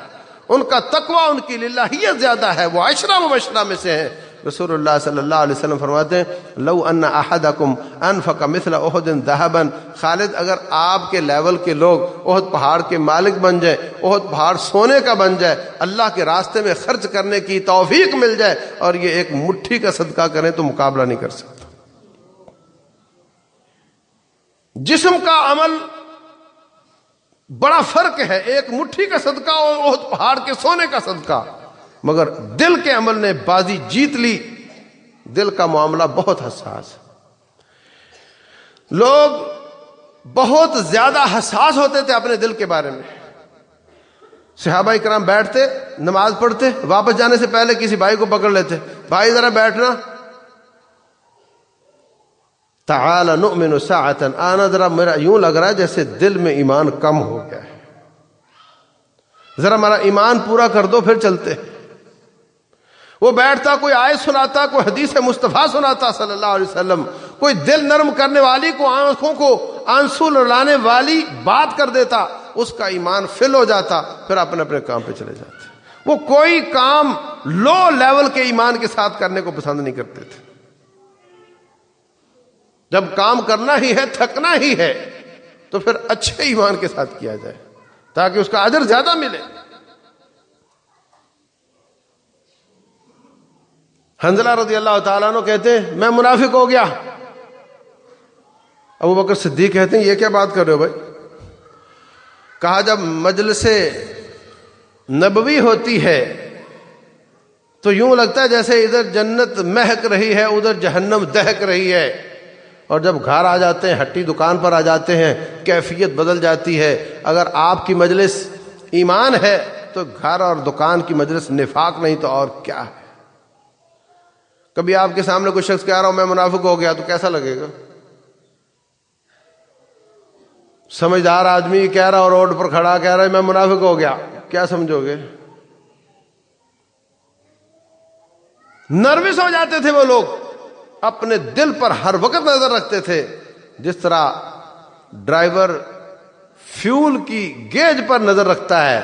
ان کا تقوی، ان کی للہیت زیادہ ہے۔ وہ عشرہ مبشرہ میں سے ہیں۔ رسول اللہ صلی اللہ علیہ وسلم فرماتے ہیں، لو ان احدکم انفق مثل احد ذهبا خالد، اگر آپ کے لیول کے لوگ احد پہاڑ کے مالک بن جائے احد پہاڑ سونے کا بن جائے، اللہ کے راستے میں خرچ کرنے کی توفیق مل جائے، اور یہ ایک مٹھی کا صدقہ کریں تو مقابلہ نہیں کر سکتا جسم کا عمل بڑا فرق ہے، ایک مٹھی کا صدقہ اور احد پہاڑ کے سونے کا صدقہ۔ مگر دل کے عمل نے بازی جیت لی۔ دل کا معاملہ بہت حساس لوگ بہت زیادہ حساس ہوتے تھے اپنے دل کے بارے میں۔ صحابہ کرام بیٹھتے، نماز پڑھتے، واپس جانے سے پہلے کسی بھائی کو پکڑ لیتے۔ بھائی ذرا بیٹھنا۔ تعال نؤمن ساعتا۔ آنا ذرا میرا یوں لگ رہا ہے جیسے دل میں ایمان کم ہو گیا ہے۔ ذرا میرا ایمان پورا کر دو، پھر چلتے۔ وہ بیٹھتا، کوئی آئے سناتا، کوئی حدیث مصطفیٰ سناتا صلی اللہ علیہ وسلم، کوئی دل نرم کرنے والی کو آنکھوں کو آنسو لڑانے والی بات کر دیتا، اس کا ایمان فل ہو جاتا، پھر اپنے اپنے کام پہ چلے جاتے۔ وہ کوئی کام لو لیول کے ایمان کے ساتھ کرنے کو پسند نہیں کرتے تھے۔ جب کام کرنا ہی ہے، تھکنا ہی ہے، تو پھر اچھے ایمان کے ساتھ کیا جائے، تاکہ اس کا ادر زیادہ ملے۔ حنزلہ رضی اللہ تعالیٰ عنہ کہتے ہیں، میں منافق ہو گیا۔ ابو بکر صدیق کہتے ہیں، یہ کیا بات کر رہے ہو بھائی؟ کہا، جب مجلس نبوی ہوتی ہے تو یوں لگتا ہے جیسے ادھر جنت مہک رہی ہے، ادھر جہنم دہک رہی ہے۔ اور جب گھر آ جاتے ہیں، ہٹی دکان پر آ جاتے ہیں، کیفیت بدل جاتی ہے۔ اگر آپ کی مجلس ایمان ہے تو گھر اور دکان کی مجلس نفاق نہیں تو اور کیا ہے؟ کبھی آپ کے سامنے کوئی شخص کہہ رہا ہوں میں منافق ہو گیا تو کیسا لگے گا؟ سمجھدار آدمی کہہ رہا اور روڈ پر کھڑا کہہ رہا ہے، میں منافق ہو گیا، کیا سمجھو گے؟ نروس ہو جاتے تھے وہ لوگ، اپنے دل پر ہر وقت نظر رکھتے تھے، جس طرح ڈرائیور فیول کی گیج پر نظر رکھتا ہے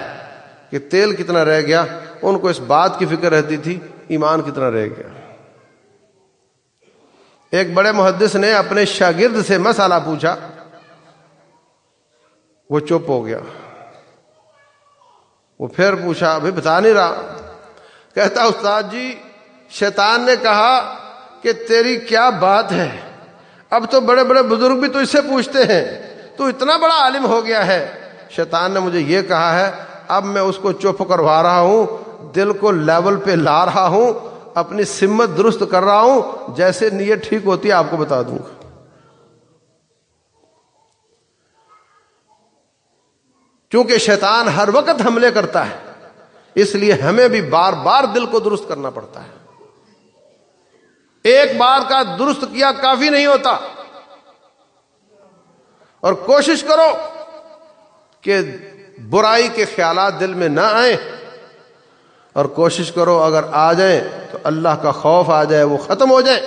کہ تیل کتنا رہ گیا، ان کو اس بات کی فکر رہتی تھی، ایمان کتنا رہ گیا۔ ایک بڑے محدث نے اپنے شاگرد سے مسئلہ پوچھا، وہ چپ ہو گیا۔ وہ پھر پوچھا، ابھی بتا نہیں رہا۔ کہتا، استاد جی شیطان نے کہا کہ تیری کیا بات ہے؟ اب تو بڑے بڑے بزرگ بھی تو اس سے پوچھتے ہیں۔ تو اتنا بڑا عالم ہو گیا ہے۔ شیطان نے مجھے یہ کہا ہے، اب میں اس کو چپ کروا رہا ہوں، دل کو لیول پہ لا رہا ہوں۔ اپنی سمت درست کر رہا ہوں، جیسے نیت ٹھیک ہوتی ہے، آپ کو بتا دوں گا۔ کیونکہ شیطان ہر وقت حملے کرتا ہے، اس لیے ہمیں بھی بار بار دل کو درست کرنا پڑتا ہے۔ ایک بار کا درست کیا کافی نہیں ہوتا۔ اور کوشش کرو کہ برائی کے خیالات دل میں نہ آئیں۔ اور کوشش کرو اگر آ جائیں تو اللہ کا خوف آ جائے، وہ ختم ہو جائے۔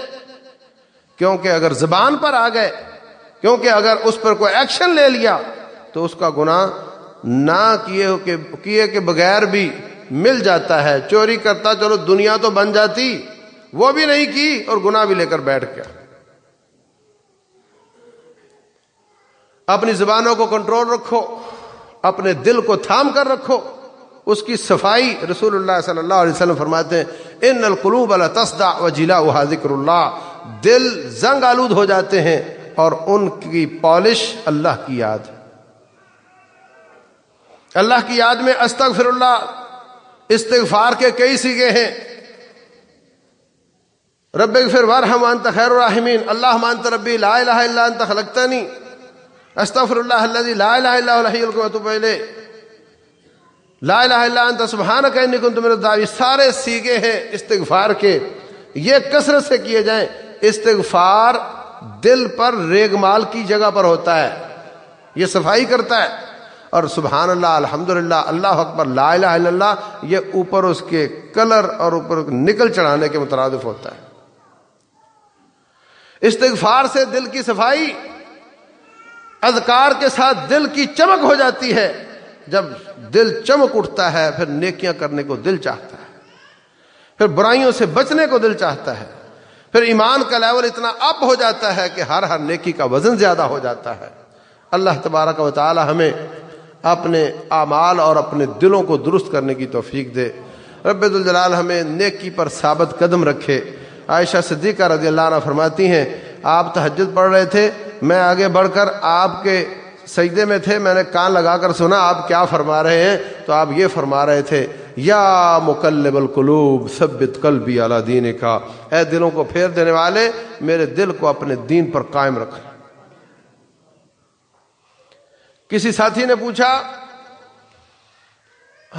کیونکہ اگر زبان پر آ گئے، کیونکہ اگر اس پر کوئی ایکشن لے لیا، تو اس کا گناہ نہ کیے کیے کے بغیر بھی مل جاتا ہے۔ چوری کرتا چلو دنیا تو بن جاتی، وہ بھی نہیں کی اور گناہ بھی لے کر بیٹھ گیا۔ اپنی زبانوں کو کنٹرول رکھو، اپنے دل کو تھام کر رکھو۔ اس کی صفائی رسول اللہ صلی اللہ علیہ وسلم فرماتے ہیں، ان القلوب تصدا و جلا و ذکر اللہ۔ دل زنگ آلود ہو جاتے ہیں اور ان کی پالش اللہ کی یاد۔ اللہ کی یاد میں استغفر اللہ استغفار کے کئی سیگے ہیں۔ رب پھر ورحم انت خیر الرحمین اللہ مانت ربی، لا الہ الا انت، خلقتنی۔ استغفر اللہ الذي لا الہ الا هو الحي القيوم واتوب الیہ۔ لا الہ الا انت سبحانک انی کنت من الظالمین سارے سیگے ہیں استغفار کے۔ یہ کثرت سے کیے جائیں۔ استغفار دل پر ریگ مال کی جگہ پر ہوتا ہے۔ یہ صفائی کرتا ہے۔ اور سبحان اللہ الحمد اللہ اکبر، لا الہ الا اللہ، یہ اوپر اس کے کلر اور اوپر نکل چڑھانے کے مترادف ہوتا ہے۔ استغفار سے دل کی صفائی، اذکار کے ساتھ دل کی چمک ہو جاتی ہے۔ جب دل چمک اٹھتا ہے، پھر نیکیاں کرنے کو دل چاہتا ہے۔ پھر برائیوں سے بچنے کو دل چاہتا ہے۔ پھر ایمان کا لیول اتنا اپ ہو جاتا ہے کہ ہر ہر نیکی کا وزن زیادہ ہو جاتا ہے۔ اللہ تبارک و تعالی ہمیں اپنے اعمال اور اپنے دلوں کو درست کرنے کی توفیق دے۔ رب الجلال ہمیں نیکی پر ثابت قدم رکھے۔ عائشہ صدیقہ رضی اللہ عنہ فرماتی ہیں، آپ تحجد پڑھ رہے تھے، میں آگے بڑھ کر آپ کے سجدے میں تھے، میں نے کان لگا کر سنا، آپ کیا فرما رہے ہیں؟ تو آپ یہ فرما رہے تھے، یا مکلب القلوب، ثبت قلبی اعلیٰ دین کا اے دلوں کو پھیر دینے والے، میرے دل کو اپنے دین پر قائم رکھ۔ کسی ساتھی نے پوچھا،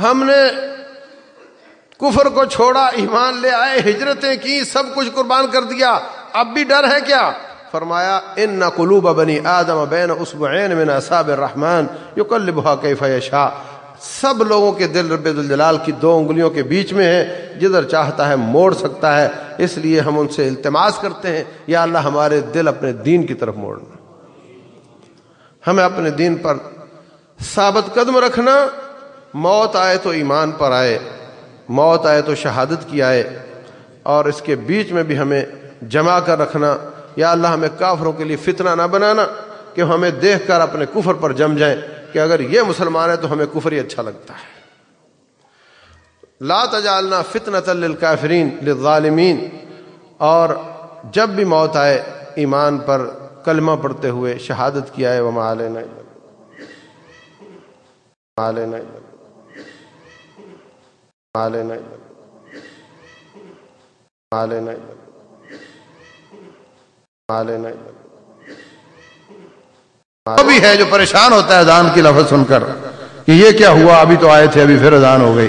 ہم نے کفر کو چھوڑا، ایمان لے آئے، ہجرتیں کی، سب کچھ قربان کر دیا، اب بھی ڈر ہے کیا؟ فرمایا ان نہ قلوب بنی آدم بین اسبعین من اصاب الرحمن یقلبها کیف یشاء سب لوگوں کے دل رب الجلال کی دو انگلیوں کے بیچ میں ہے، جدھر چاہتا ہے موڑ سکتا ہے، اس لیے ہم ان سے التماس کرتے ہیں، یا اللہ ہمارے دل اپنے دین کی طرف موڑنا ہمیں اپنے دین پر ثابت قدم رکھنا، موت آئے تو ایمان پر آئے، موت آئے تو شہادت کی آئے، اور اس کے بیچ میں بھی ہمیں جمع کر رکھنا۔ یا اللہ ہمیں کافروں کے لیے فتنہ نہ بنانا کہ ہمیں دیکھ کر اپنے کفر پر جم جائیں کہ اگر یہ مسلمان ہے تو ہمیں کفر ہی اچھا لگتا ہے۔ لا تجعلنا فتنة للکافرین للظالمین۔ اور جب بھی موت آئے، ایمان پر کلمہ پڑھتے ہوئے شہادت کیا ہے۔ وما علینا علینا علینا علینا بھی ہے جو پریشان ہوتا ہے اذان کی لفظ سن کر کہ یہ کیا ہوا؟ ابھی تو آئے تھے، ابھی پھر اذان ہو گئی۔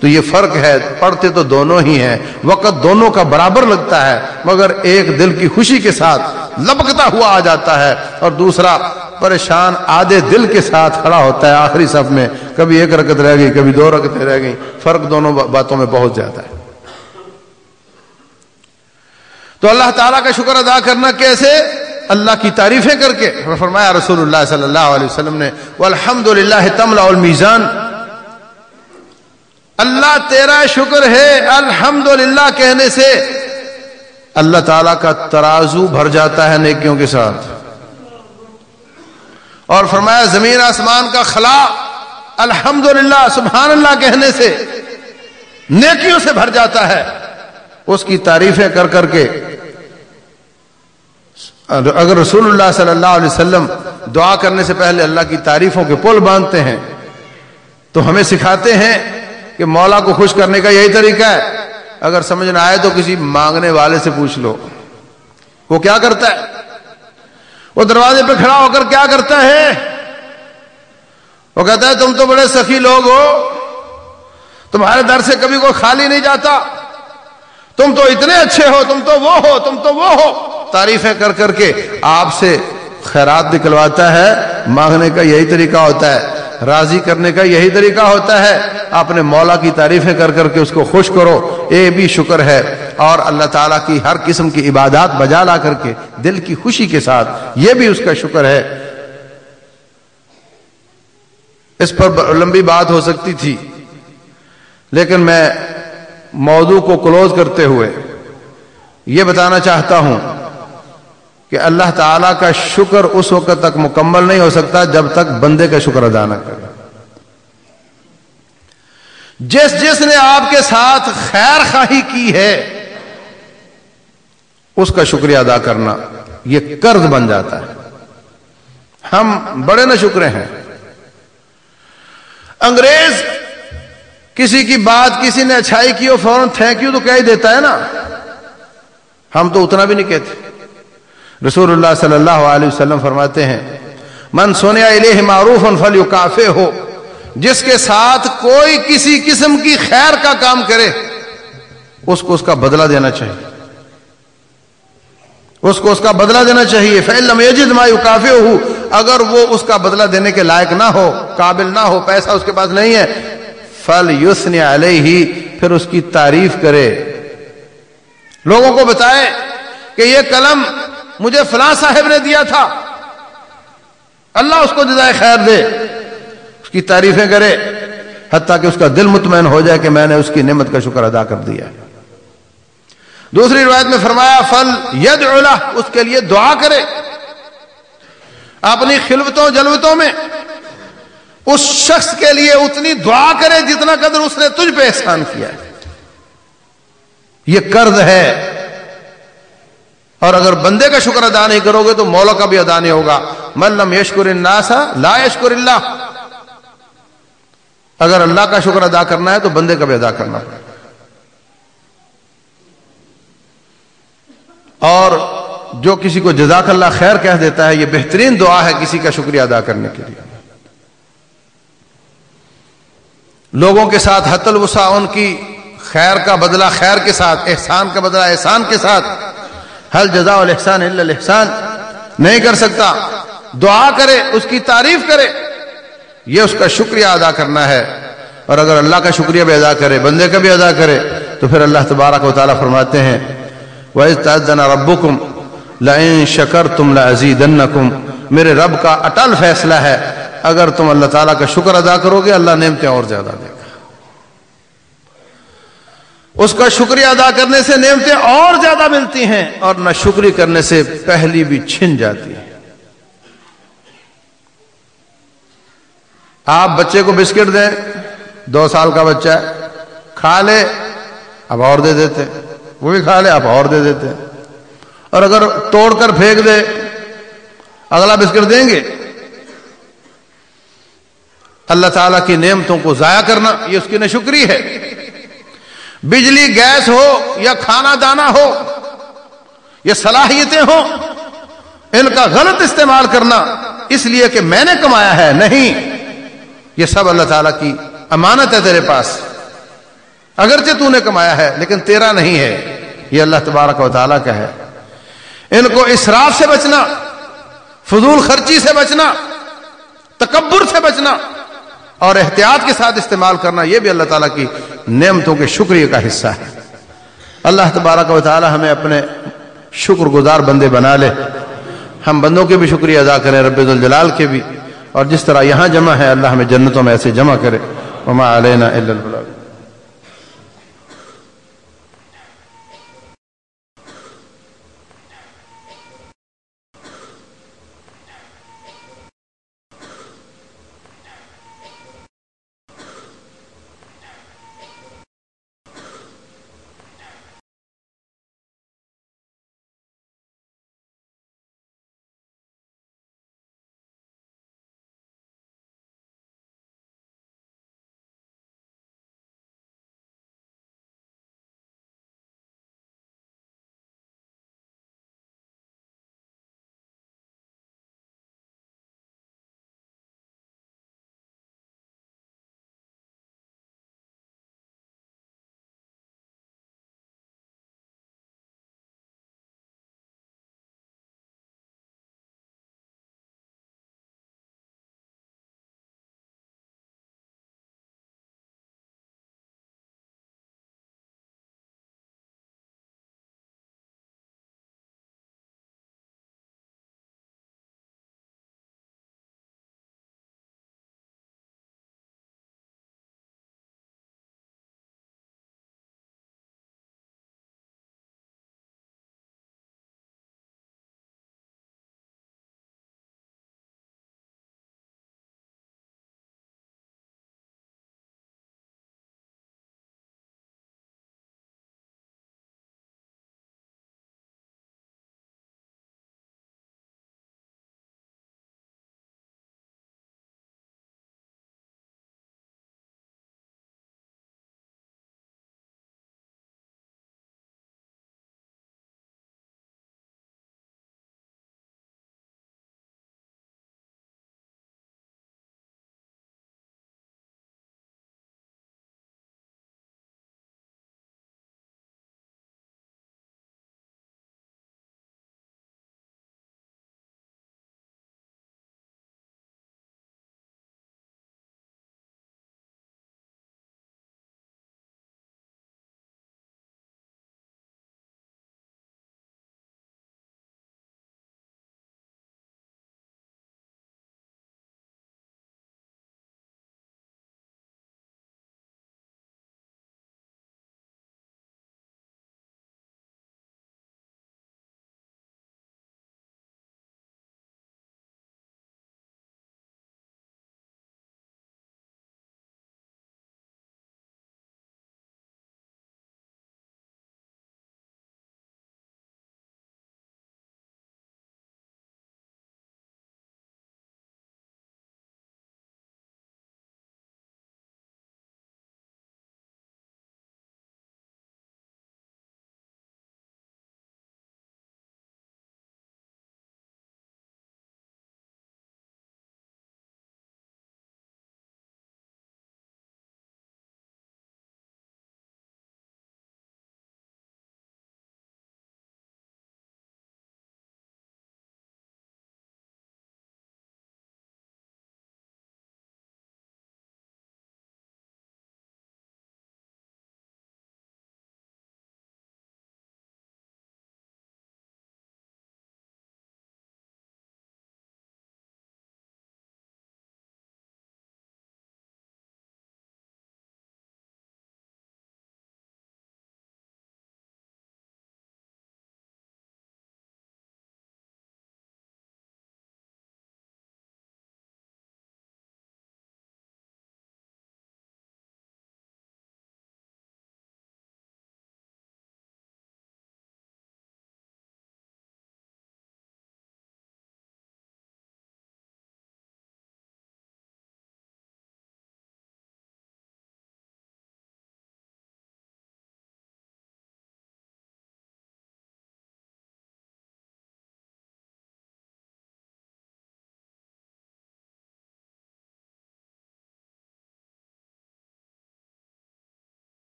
تو یہ فرق ہے، پڑھتے تو دونوں ہی ہیں۔ وقت دونوں کا برابر لگتا ہے، مگر ایک دل کی خوشی کے ساتھ لبکتا ہوا آ جاتا ہے۔ اور دوسرا، پریشان آدھے دل کے ساتھ کھڑا ہوتا ہے آخری صف میں۔ کبھی ایک رکت رہ گئی، کبھی دو رکتیں رہ گئی فرق دونوں باتوں میں بہت زیادہ ہے۔ تو اللہ تعالیٰ کا شکر ادا کرنا کیسے؟ اللہ کی تعریفیں کر کے۔ فرمایا رسول اللہ صلی اللہ علیہ وسلم نے الحمد للہ تملا المیزان اللہ تیرا شکر ہے الحمد کہنے سے۔ اللہ تعالی کا ترازو بھر جاتا ہے نیکیوں کے ساتھ۔ اور فرمایا، زمین آسمان کا خلا الحمد سبحان اللہ کہنے سے نیکیوں سے بھر جاتا ہے۔ اس کی تعریفیں کر کر کے اگر رسول اللہ صلی اللہ علیہ وسلم دعا کرنے سے پہلے اللہ کی تعریفوں کے پل باندھتے ہیں تو ہمیں سکھاتے ہیں کہ مولا کو خوش کرنے کا یہی طریقہ ہے۔ اگر سمجھ نہ آئے تو کسی مانگنے والے سے پوچھ لو۔ وہ کیا کرتا ہے؟ وہ دروازے پہ کھڑا ہو کر کیا کرتا ہے؟ وہ کہتا ہے، تم تو بڑے سخی لوگ ہو۔ تمہارے در سے کبھی کوئی خالی نہیں جاتا۔ تم تو اتنے اچھے ہو، تم تو وہ ہو، تم تو وہ ہو۔ تعریفیں کر کر کے آپ سے خیرات نکلواتا ہے۔ مانگنے کا یہی طریقہ ہوتا ہے، راضی کرنے کا یہی طریقہ ہوتا ہے۔ اپنے مولا کی تعریفیں کر کر کے اس کو خوش کرو یہ بھی شکر ہے۔ اور اللہ تعالیٰ کی ہر قسم کی عبادات بجا لا کر کے دل کی خوشی کے ساتھ یہ بھی اس کا شکر ہے۔ اس پر لمبی بات ہو سکتی تھی، لیکن میں موضوع کو کلوز کرتے ہوئے یہ بتانا چاہتا ہوں کہ اللہ تعالی کا شکر اس وقت تک مکمل نہیں ہو سکتا جب تک بندے کا شکر ادا نہ کرے۔ جس جس نے آپ کے ساتھ خیر خواہی کی ہے، اس کا شکریہ ادا کرنا یہ قرض بن جاتا ہے۔ ہم بڑے نہ شکرے ہیں۔ انگریز کسی کی بات کسی نے اچھائی کی اور فوراً تھینک یو تو کہہ ہی دیتا ہے نا۔ ہم تو اتنا بھی نہیں کہتے۔ رسول اللہ صلی اللہ علیہ وسلم فرماتے ہیں، من سونیا الیہ معروف فل کافے ہو جس کے ساتھ کوئی کسی قسم کی خیر کا کام کرے، اس کو اس کا بدلہ دینا چاہیے۔ اس کو اس کا بدلہ دینا چاہیے۔ فیلم یجد ما کافی ہو اگر وہ اس کا بدلہ دینے کے لائق نہ ہو، قابل نہ ہو، پیسہ اس کے پاس نہیں ہے فل یوسن علیہ ہی پھر اس کی تعریف کرے۔ لوگوں کو بتائے کہ یہ قلم مجھے فلاں صاحب نے دیا تھا۔ اللہ اس کو جزائے خیر دے۔ اس کی تعریفیں کرے، حتیٰ کہ اس کا دل مطمئن ہو جائے کہ میں نے اس کی نعمت کا شکر ادا کر دیا۔ دوسری روایت میں فرمایا، فل ید اس کے لیے دعا کرے۔ اپنی خلوتوں، جلوتوں میں اس شخص کے لیے اتنی دعا کرے جتنا قدر اس نے تجھ پہ احسان کیا ہے۔ یہ قرض ہے۔ اور اگر بندے کا شکر ادا نہیں کرو گے تو مولا کا بھی ادا نہیں ہوگا۔ ملم یشکر الناسا لا یشکر اللہ۔ اگر اللہ کا شکر ادا کرنا ہے تو بندے کا بھی ادا کرنا پڑے۔ اور جو کسی کو جزاک اللہ خیر کہہ دیتا ہے، یہ بہترین دعا ہے کسی کا شکریہ ادا کرنے کے لیے۔ لوگوں کے ساتھ حت الوسا ان کی خیر کا بدلہ خیر کے ساتھ، احسان کا بدلہ احسان کے ساتھ۔ حل جزا الحسان الحسان نہیں کر سکتا۔ دعا کرے، اس کی تعریف کرے۔ یہ اس کا شکریہ ادا کرنا ہے۔ اور اگر اللہ کا شکریہ بھی ادا کرے، بندے کا بھی ادا کرے، تو پھر اللہ تبارک و تعالیٰ فرماتے ہیں رَبُّكُمْ لَإِن شَكَرْتُمْ لَأَزِيدَنَّكُمْ۔ میرے رب کا اٹل فیصلہ ہے۔ اگر تم اللہ تعالیٰ کا شکر ادا کرو گے، اللہ نعمتیں اور زیادہ دے گا۔ اس کا شکریہ ادا کرنے سے نعمتیں اور زیادہ ملتی ہیں اور نہ شکری کرنے سے پہلی بھی چھن جاتی ہے۔ آپ بچے کو بسکٹ دیں، دو سال کا بچہ ہے، کھا لے، اب اور دے دیتے۔ وہ بھی کھا لے آپ اور دے دیتے۔ اور اگر توڑ کر پھینک دے، اگلا بسکٹ دیں گے۔ اللہ تعالیٰ کی نعمتوں کو ضائع کرنا، یہ اس کی نشکری ہے۔ بجلی، گیس ہو یا کھانا، دانا ہو، یہ صلاحیتیں ہوں، ان کا غلط استعمال کرنا اس لیے کہ میں نے کمایا ہے، نہیں۔ یہ سب اللہ تعالیٰ کی امانت ہے تیرے پاس۔ اگرچہ تو نے کمایا ہے، لیکن تیرا نہیں ہے۔ یہ اللہ تبارک و تعالیٰ کا ہے۔ ان کو اسراف سے بچنا، فضول خرچی سے بچنا، تکبر سے بچنا اور احتیاط کے ساتھ استعمال کرنا یہ بھی اللہ تعالیٰ کی نعمتوں کے شکریہ کا حصہ ہے۔ اللہ تبارک و تعالیٰ ہمیں اپنے شکر گزار بندے بنا لے۔ ہم بندوں کے بھی شکریہ ادا کریں، رب الجلال کے بھی۔ اور جس طرح یہاں جمع ہے، اللہ ہمیں جنتوں میں ایسے جمع کرے۔ وما علینا الا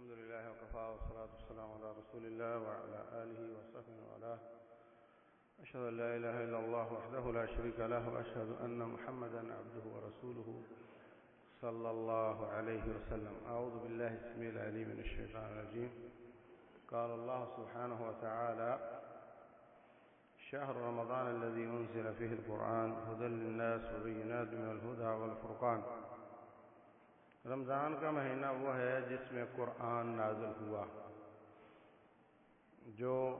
الحمد لله وكفى، والصلاة والسلام على رسول الله وعلى آله وصحبه وعلاه أشهد أن لا إله إلا الله وحده لا شريك له، وأشهد أن محمدا عبده ورسوله صلى الله عليه وسلم. أعوذ بالله السميع العليم من الشيطان الرجيم. قال الله سبحانه وتعالى شهر رمضان الذي أنزل فيه القرآن، هدى للناس وبينات من الهدى والفرقان. رمضان کا مہینہ وہ ہے جس میں قرآن نازل ہوا۔ جو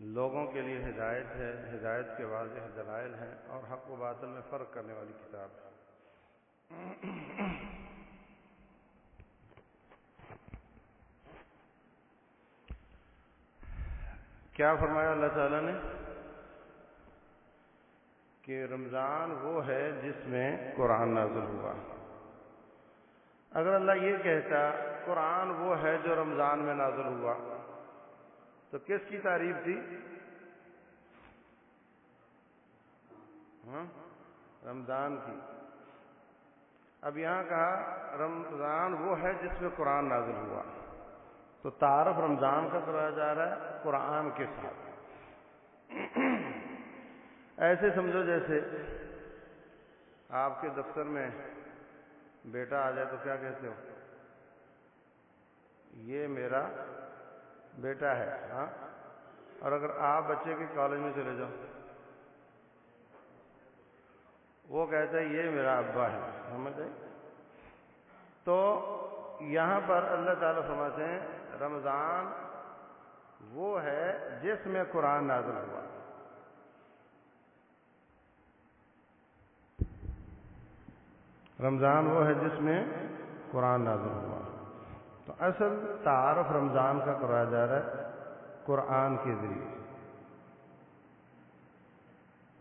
لوگوں کے لیے ہدایت ہے، ہدایت کے واضح دلائل ہیں اور حق و باطل میں فرق کرنے والی کتاب ہے۔ کیا فرمایا اللہ تعالیٰ نے؟ کہ رمضان وہ ہے جس میں قرآن نازل ہوا۔ اگر اللہ یہ کہتا قرآن وہ ہے جو رمضان میں نازل ہوا، تو کس کی تعریف تھی؟ ہاں، رمضان کی۔ اب یہاں کہا رمضان وہ ہے جس میں قرآن نازل ہوا۔ تو تعارف رمضان کا کرایا جا رہا ہے قرآن کے ساتھ۔ ایسے سمجھو جیسے آپ کے دفتر میں بیٹا آ جائے تو کیا کہتے ہو؟ یہ میرا بیٹا ہے ہاں؟ اور اگر آپ بچے کے کالج میں چلے جاؤ، وہ کہتا ہے یہ میرا ابا ہے، سمجھ آئی؟ تو یہاں پر اللہ تعالیٰ سمجھتے ہیں، رمضان وہ ہے جس میں قرآن نازل ہوا۔ رمضان وہ ہے جس میں قرآن نازل ہوا۔ تو اصل تعارف رمضان کا کرایا جا رہا ہے قرآن کے ذریعے۔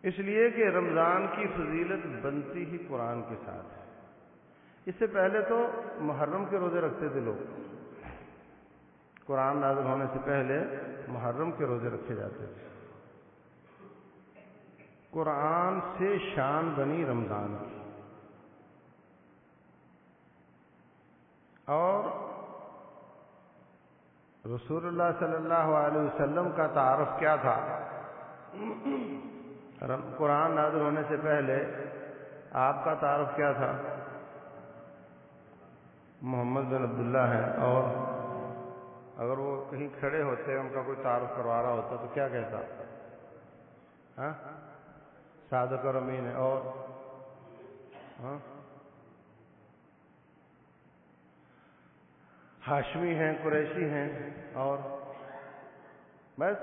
اس لیے کہ رمضان کی فضیلت بنتی ہی قرآن کے ساتھ ہے۔ اس سے پہلے تو محرم کے روزے رکھتے تھے لوگ۔ قرآن نازل ہونے سے پہلے محرم کے روزے رکھے جاتے تھے۔ قرآن سے شان بنی رمضان کی۔ اور رسول اللہ صلی اللہ علیہ وسلم کا تعارف کیا تھا؟ قرآن نازل ہونے سے پہلے آپ کا تعارف کیا تھا؟ محمد بن عبداللہ ہے اور اگر وہ کہیں کھڑے ہوتے، ان کا کوئی تعارف کروا رہا ہوتا تو کیا کہتا؟ ہاں؟ صادق اور امین ہے اور ہاں؟ ہاشمی ہیں، قریشی ہیں اور بس۔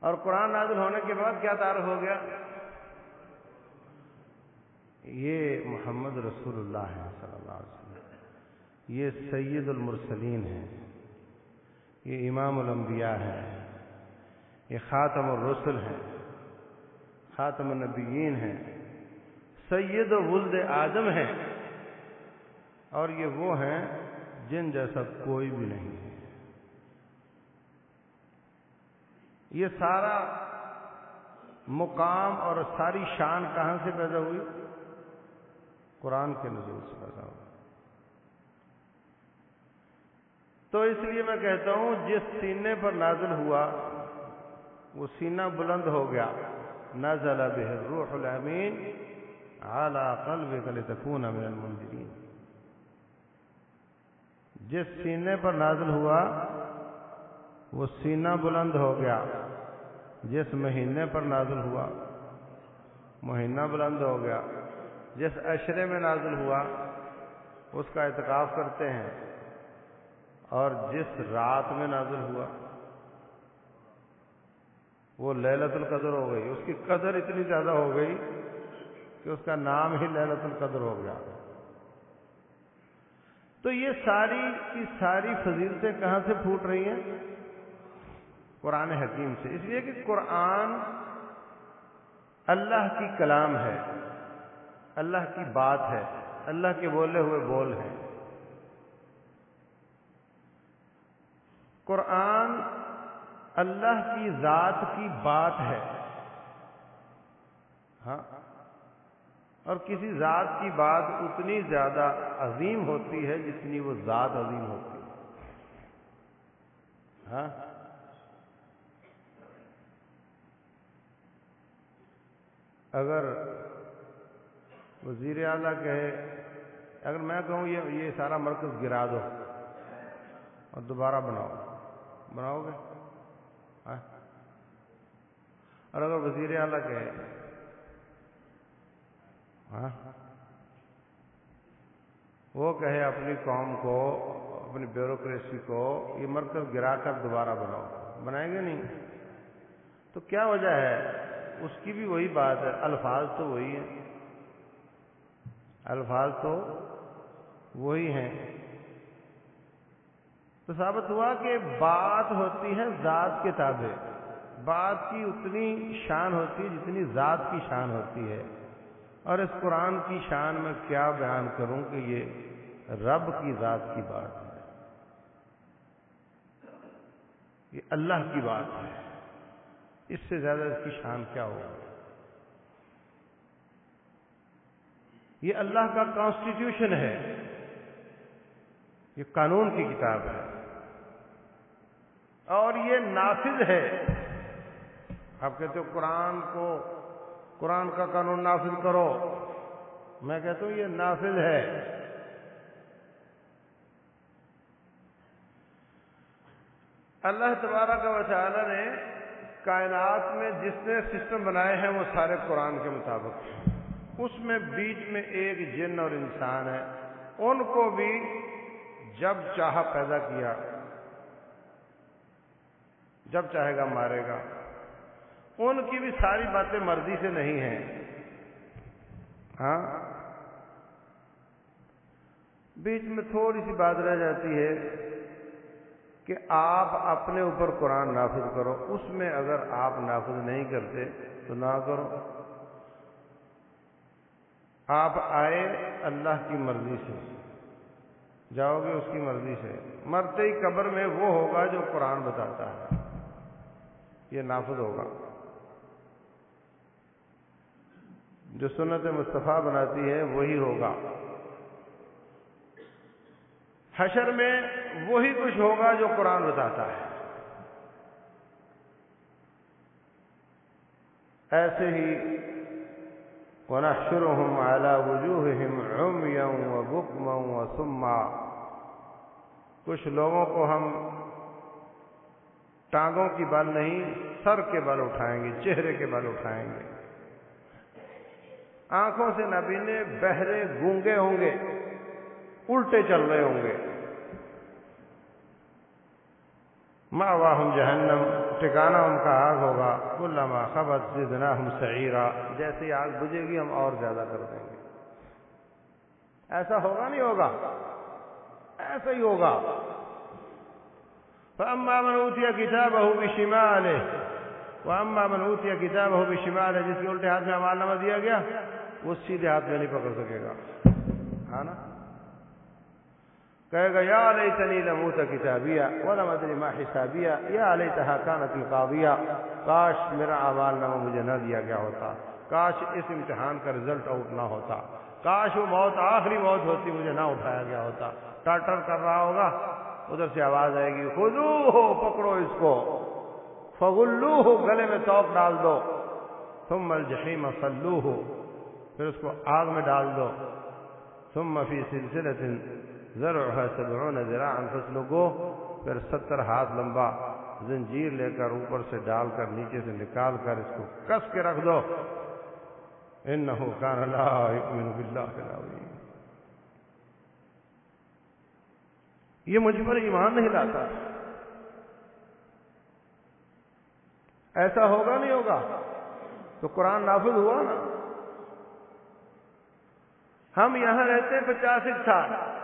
اور قرآن نازل ہونے کے بعد کیا تعارف ہو گیا؟ یہ محمد رسول اللہ ہے صلی اللہ علیہ وسلم۔ یہ سید المرسلین ہے یہ امام الانبیاء ہے یہ خاتم الرسل ہے خاتم النبیین ہے سید ولد آدم ہے اور یہ وہ ہیں جن جیسا کوئی بھی نہیں۔ ہے یہ سارا مقام اور ساری شان کہاں سے پیدا ہوئی؟ قرآن کے نزول سے پیدا ہوئی۔ تو اس لیے میں کہتا ہوں، جس سینے پر نازل ہوا، وہ سینہ بلند ہو گیا۔ نازل به الروح الامین على قلبك لتكون من المنذرين جس سینے پر نازل ہوا، وہ سینہ بلند ہو گیا۔ جس مہینے پر نازل ہوا، مہینہ بلند ہو گیا۔ جس عشرے میں نازل ہوا، اس کا اعتکاف کرتے ہیں۔ اور جس رات میں نازل ہوا، وہ للت القدر ہو گئی۔ اس کی قدر اتنی زیادہ ہو گئی کہ اس کا نام ہی للت القدر ہو گیا۔ تو یہ ساری کی ساری فضیلتیں کہاں سے پھوٹ رہی ہیں؟ قرآن حکیم سے۔ اس لیے کہ قرآن اللہ کی کلام ہے، اللہ کی بات ہے، اللہ کے بولے ہوئے بول ہیں۔ قرآن اللہ کی ذات کی بات ہے۔ ہاں۔ اور کسی ذات کی بات اتنی زیادہ عظیم ہوتی ہے جتنی وہ ذات عظیم ہوتی ہے۔ ہاں؟ اگر وزیر اعلیٰ کہے، اگر میں کہوں یہ یہ سارا مرکز گرا دو اور دوبارہ بناؤ بناؤ گے؟ ہاں؟ اور اگر وزیر اعلیٰ کہے ہاں؟ وہ کہے اپنی قوم کو، اپنی بیوروکریسی کو، یہ مرکز گرا کر دوبارہ بناؤ۔ بنائیں گے نہیں؟ تو کیا وجہ ہے؟ اس کی بھی وہی بات ہے۔ الفاظ تو وہی ہیں۔ الفاظ تو وہی ہیں۔ تو ثابت ہوا کہ بات ہوتی ہے ذات کے تابع۔ بات کی اتنی شان ہوتی ہے جتنی ذات کی شان ہوتی ہے۔ اور اس قرآن کی شان میں کیا بیان کروں کہ یہ رب کی ذات کی بات ہے۔ یہ اللہ کی بات ہے۔ اس سے زیادہ اس کی شان کیا ہوگا یہ اللہ کا کانسٹیٹیوشن ہے۔ یہ قانون کی کتاب ہے۔ اور یہ نافذ ہے۔ آپ کہتے ہو قرآن کو قرآن کا قانون نافذ کرو۔ میں کہتا ہوں یہ نافذ ہے۔ اللہ تبارہ کا وسالہ نے کائنات میں جس نے سسٹم بنائے ہیں وہ سارے قرآن کے مطابق اس میں بیچ میں ایک جن اور انسان ہے۔ ان کو بھی جب چاہا پیدا کیا۔ جب چاہے گا مارے گا۔ ان کی بھی ساری باتیں مرضی سے نہیں ہیں۔ ہاں؟ بیچ میں تھوڑی سی بات رہ جاتی ہے کہ آپ اپنے اوپر قرآن نافذ کرو۔ اس میں اگر آپ نافذ نہیں کرتے تو نہ کرو۔ آپ آئے اللہ کی مرضی سے۔ جاؤ گے اس کی مرضی سے۔ مرتے ہی قبر میں وہ ہوگا جو قرآن بتاتا ہے۔ یہ نافذ ہوگا۔ جو سنت مصطفیٰ بناتی ہے وہی ہوگا۔ حشر میں وہی کچھ ہوگا جو قرآن بتاتا ہے۔ ایسے ہی ونحشرهم على وجوههم عميا وبكما وصما۔ کچھ لوگوں کو ہم ٹانگوں کی بل نہیں، سر کے بل اٹھائیں گے، چہرے کے بل اٹھائیں گے۔ آنکھوں سے نبینے بہرے گونگے ہوں گے، الٹے چل رہے ہوں گے۔ ماں واہم جہنم ٹھکانا ان کا آگ ہوگا۔ علامہ خبر زدنا ہم سعیرا۔ جیسے آگ بجے گی، ہم اور زیادہ کر دیں گے۔ ایسا ہوگا نہیں ہوگا۔ ایسا ہی ہوگا۔ اما منوتیا کتاب بہو بھی شمال وہ اما منوتیا کتاب بہو بھی شمال ہے جس کے الٹے ہاتھ میں امال دیا گیا وہ سیدھے ہاتھ میں نہیں پکڑ سکے گا۔ ہاں نا؟ کہے گا، یا لیتنی لموت کتابیہ ولم ادری ما حسابیہ، یا لیتہا کانت القاضیہ، کاش میرا اعمال نامہ مجھے نہ دیا گیا ہوتا۔ کاش اس امتحان کا رزلٹ آؤٹ نہ ہوتا۔ کاش وہ موت، آخری موت ہوتی، مجھے نہ اٹھایا گیا ہوتا۔ ٹاٹر کر رہا ہوگا، ادھر سے آواز آئے گی خودو ہو، پکڑو اس کو۔ فغلو ہو گلے میں توپ ڈال دو۔ ثم الجحیم صلو ہو پھر اس کو آگ میں ڈال دو۔ ثم فی سلسلت ذرعها سبعون ذراعا فسلو پھر ستر ہاتھ لمبا زنجیر لے کر اوپر سے ڈال کر نیچے سے نکال کر اس کو کس کے رکھ دو۔ انہو کان لا یؤمن باللہ العظیم۔ یہ مجھ پر ایمان نہیں لاتا۔ ایسا ہوگا نہیں ہوگا؟ تو قرآن نافذ ہوا نا۔ ہم یہاں رہتے ہیں پچاس ایک سال۔ اچھا،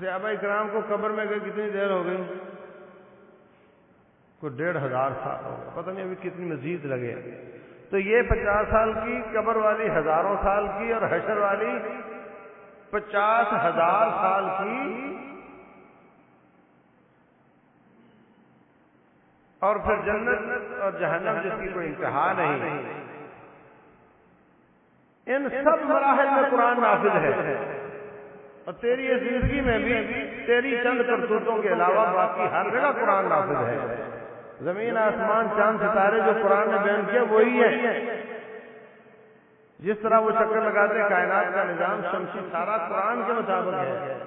صحابہ اکرام کو قبر میں گئے کتنی دیر ہو گئی؟ کوئی ڈیڑھ ہزار سال ہو گیا پتہ نہیں ابھی کتنی مزید لگے۔ تو یہ پچاس سال کی، قبر والی ہزاروں سال کی اور حشر والی پچاس ہزار سال کی۔ اور پھر جنت اور جہنم جس کی کوئی انتہا نہیں۔ ان سب مراحل میں قرآن نافذ ہے۔ اور تیری زندگی میں بھی تیری چند کرتوتوں کے علاوہ باقی ہر جگہ قرآن نافذ ہے۔ زمین، آسمان، چاند، ستارے جو قرآن نے بیان کیا، وہی ہے۔ جس طرح وہ چکر لگاتے، کائنات کا نظام، شمسی سارا قرآن کے مطابق ہے۔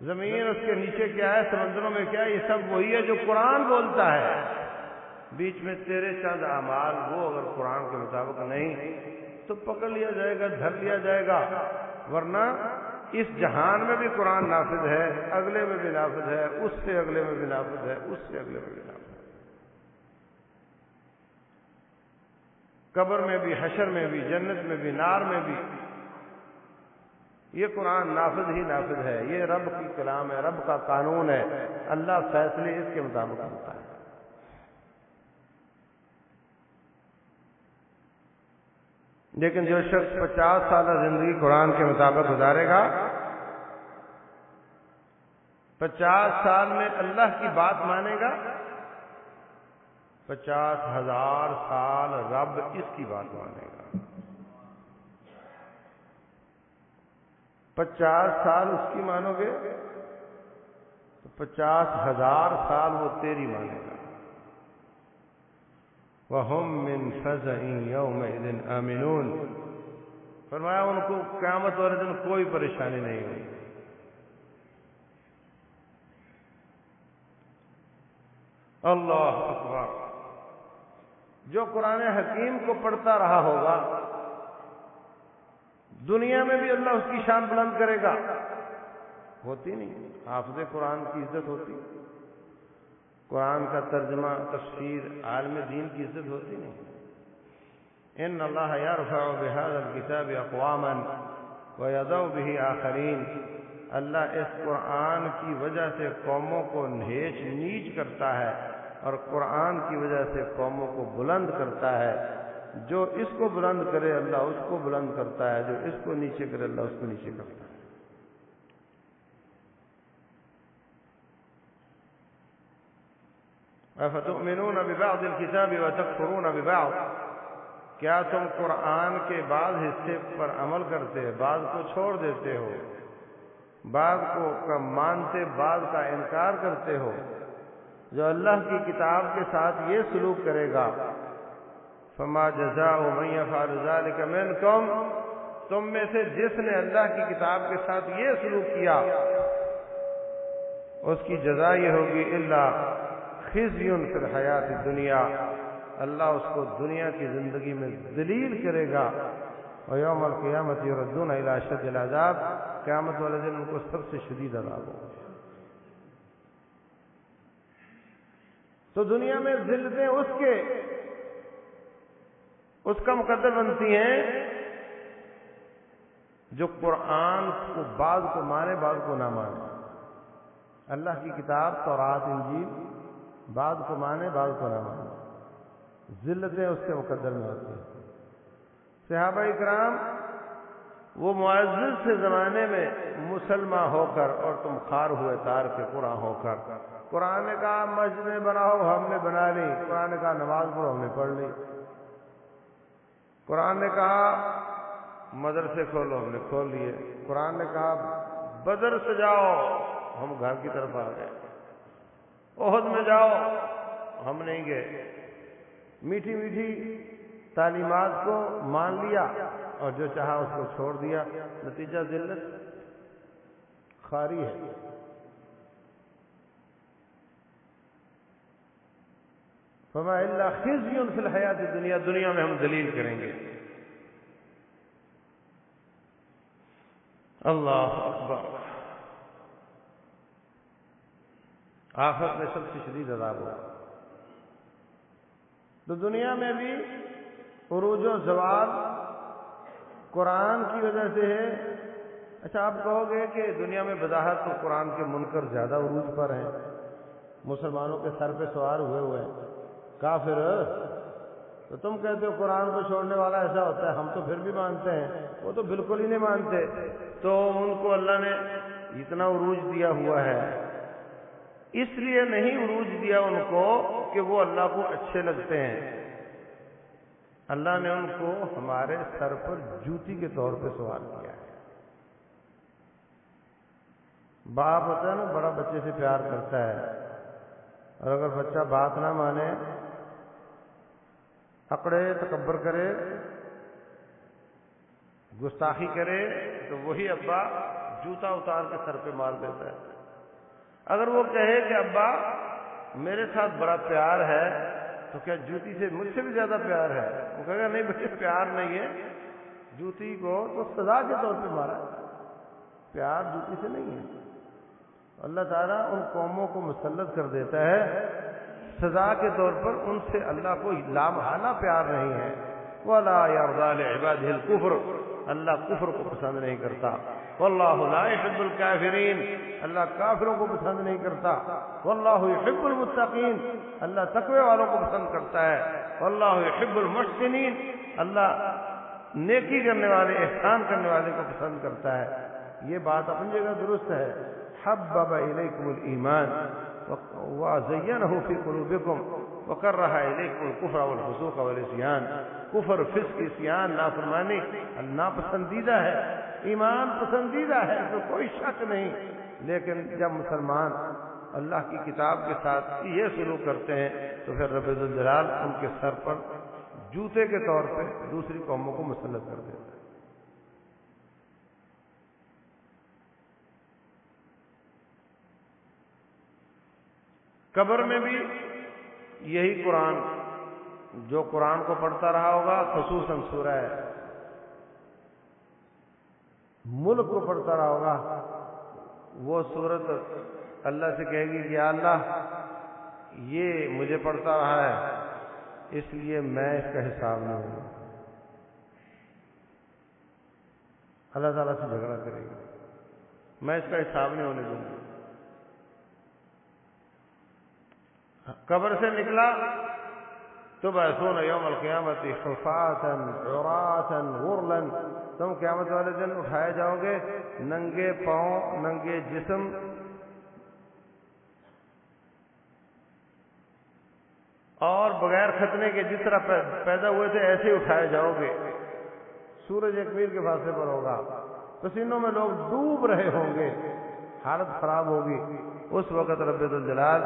زمین، اس کے نیچے کیا ہے، سمندروں میں کیا ہے، یہ سب وہی ہے جو قرآن بولتا ہے۔ بیچ میں تیرے چند اعمال، وہ اگر قرآن کے مطابق نہیں تو پکڑ لیا جائے گا، دھر لیا جائے گا۔ ورنہ اس جہان میں بھی قرآن نافذ ہے، اگلے میں بھی نافذ ہے، اس سے اگلے میں بھی نافذ ہے، اس سے اگلے میں بھی نافذ ہے۔ قبر میں بھی، حشر میں بھی، جنت میں بھی، نار میں بھی۔ یہ قرآن نافذ ہی نافذ ہے۔ یہ رب کی کلام ہے، رب کا قانون ہے۔ اللہ فیصلے اس کے مطابق ہوتا ہے۔ لیکن جو شخص پچاس سالہ زندگی قرآن کے مطابق گزارے گا، پچاس سال میں اللہ کی بات مانے گا، پچاس ہزار سال رب اس کی بات مانے گا۔ پچاس سال اس کی مانو گے، تو پچاس ہزار سال وہ تیری مانے گا۔ وَهُمْ مِنْ فَزَئِنْ يَوْمَئِذٍ آمِنُونَ. فرمایا ان کو قیامت والے دن کوئی پریشانی نہیں ہوئی. اللہ اکبر. جو قرآن حکیم کو پڑھتا رہا ہوگا، دنیا میں بھی اللہ اس کی شان بلند کرے گا. ہوتی نہیں، حافظ قرآن کی عزت ہوتی. قرآن کا ترجمہ، تفسیر عالم دین کی عزت ہوتی نہیں۔ ان اللہ یرفع بهذا الكتاب اقواما ويذو به آخرین۔ اللہ اس قرآن کی وجہ سے قوموں کو نہیچ نیچ کرتا ہے اور قرآن کی وجہ سے قوموں کو بلند کرتا ہے۔ جو اس کو بلند کرے، اللہ اس کو بلند کرتا ہے۔ جو اس کو نیچے کرے، اللہ اس کو نیچے کرتا ہے۔ افتؤمنون ببعض الكتاب وتكفرون ببعض؟ کیا تم قرآن کے بعض حصے پر عمل کرتے، بعض کو چھوڑ دیتے ہو؟ بعض کو مانتے، بعض کا انکار کرتے ہو؟ جو اللہ کی کتاب کے ساتھ یہ سلوک کرے گا، فما جزا من يفعل ذلك منكم تم میں سے جس نے اللہ کی کتاب کے ساتھ یہ سلوک کیا، اس کی جزا یہ ہوگی اللہ خزی فی الحیات دنیا اللہ اس کو دنیا کی زندگی میں دلیل کرے گا۔ اور یوم القیامت یردون الى اشد العذاب۔ قیامت والے دن ان کو سب سے شدید عذاب ہوگا۔ تو دنیا میں ذلتیں اس کے اس کا مقدر بنتی ہیں جو قرآن کو بعض کو مانے، بعض کو نہ مانے۔ اللہ کی کتاب تو رات انجیل بعض کو مانے، بعض کو نہ مانے۔ ذلتیں اس کے مقدر میں ہوتی ہیں۔ صحابہ اکرام، وہ معزز سے زمانے میں مسلمان ہو کر اور تم خار ہوئے تار کے قرآن ہو کر۔ قرآن نے کہا، مسجد بناؤ، ہم نے بنا لی۔ قرآن نے کہا، نماز پڑھو، ہم نے پڑھ لی۔ قرآن نے کہا، مدرسے کھولو، ہم نے کھول لیے۔ قرآن نے کہا، بدر سے جاؤ، ہم گھر کی طرف آ گئے۔ عہد میں جاؤ۔ ہم نہیں گئے۔ میٹھی میٹھی تعلیمات کو مان لیا اور جو چاہا اس کو چھوڑ دیا۔ نتیجہ ذلت خاری ہے۔ فما اللہ خزی فی الحیات دنیا دنیا میں ہم دلیل کریں گے۔ اللہ اکبر۔ آخر میں سب سے شدید عذاب ہوا تو دنیا میں بھی عروج و زوال قرآن کی وجہ سے ہے۔ اچھا آپ کہو گے کہ دنیا میں بظاہر تو قرآن کے منکر زیادہ عروج پر ہیں۔ مسلمانوں کے سر پہ سوار ہوئے ہوئے ہیں۔ کافر، تو تم کہتے ہو قرآن کو چھوڑنے والا ایسا ہوتا ہے، ہم تو پھر بھی مانتے ہیں۔ وہ تو بالکل ہی نہیں مانتے۔ تو ان کو اللہ نے اتنا عروج دیا ہوا ہے۔ اس لیے نہیں عروج دیا ان کو کہ وہ اللہ کو اچھے لگتے ہیں۔ اللہ نے ان کو ہمارے سر پر جوتی کے طور پہ سوال کیا ہے۔ باپ ہوتا ہے نا، بڑا بچے سے پیار کرتا ہے۔ اور اگر بچہ بات نہ مانے اکڑے تکبر کرے، گستاخی کرے، تو وہی ابا جوتا اتار کے سر پہ مار دیتا ہے۔ اگر وہ کہے کہ ابا، میرے ساتھ بڑا پیار ہے، تو کیا جوتی سے مجھ سے بھی زیادہ پیار ہے؟ وہ کہے گا، نہیں بچے پیار نہیں ہے۔ جوتی کو تو سزا کے طور پہ مارا۔ پیار جوتی سے نہیں ہے۔ اللہ تعالیٰ ان قوموں کو مسلط کر دیتا ہے۔ سزا کے طور پر ان سے اللہ کو لامحانہ پیار نہیں ہے۔ وہ عباد الکفر اللہ کفر کو پسند نہیں کرتا۔ واللہ لا يحب الكافرین اللہ کافروں کو پسند نہیں کرتا۔ واللہ يحب المتقین۔ اللہ تقوی والوں کو پسند کرتا ہے۔ واللہ يحب المحسنین۔ اللہ نیکی کرنے والے، احسان کرنے والے کو پسند کرتا ہے۔ یہ بات اپنی جگہ درست ہے۔ حبب الیکم الایمان وزینه فی قلوبکم وکرہ الیکم الکفر والفسوق والعصیان کفر فسق اسیان نافرمانی، ناپسندیدہ ہے۔ ایمان پسندیدہ ہے تو کوئی شک نہیں۔ لیکن جب مسلمان اللہ کی کتاب کے ساتھ یہ سلوک کرتے ہیں، تو پھر رب الجلال ان کے سر پر جوتے کے طور پہ دوسری قوموں کو مسلط کر دیتا ہے۔ قبر میں بھی یہی قرآن، جو قرآن کو پڑھتا رہا ہوگا، خصوصاً سورہ ہے ملک کو پڑھتا رہا ہوگا۔ وہ صورت اللہ سے کہے گی کہ اللہ، یہ مجھے پڑھتا رہا ہے، اس لیے میں اس کا حساب نہ ہوں۔ اللہ تعالیٰ سے جھگڑا کرے گی۔ میں اس کا حساب نہیں ہونے دوں گی قبر سے نکلا تو بحثون یوم القیامت خفاتن عراتن غرلن تم قیامت والے دن اٹھائے جاؤ گے۔ ننگے پاؤں، ننگے جسم۔ اور بغیر ختنے کے جس طرح پیدا ہوئے تھے، ایسے اٹھائے جاؤ گے۔ سورج ایک میر کے فاصلے پر ہوگا۔ پسینوں میں لوگ ڈوب رہے ہوں گے۔ حالت خراب ہوگی۔ اس وقت رب الجلال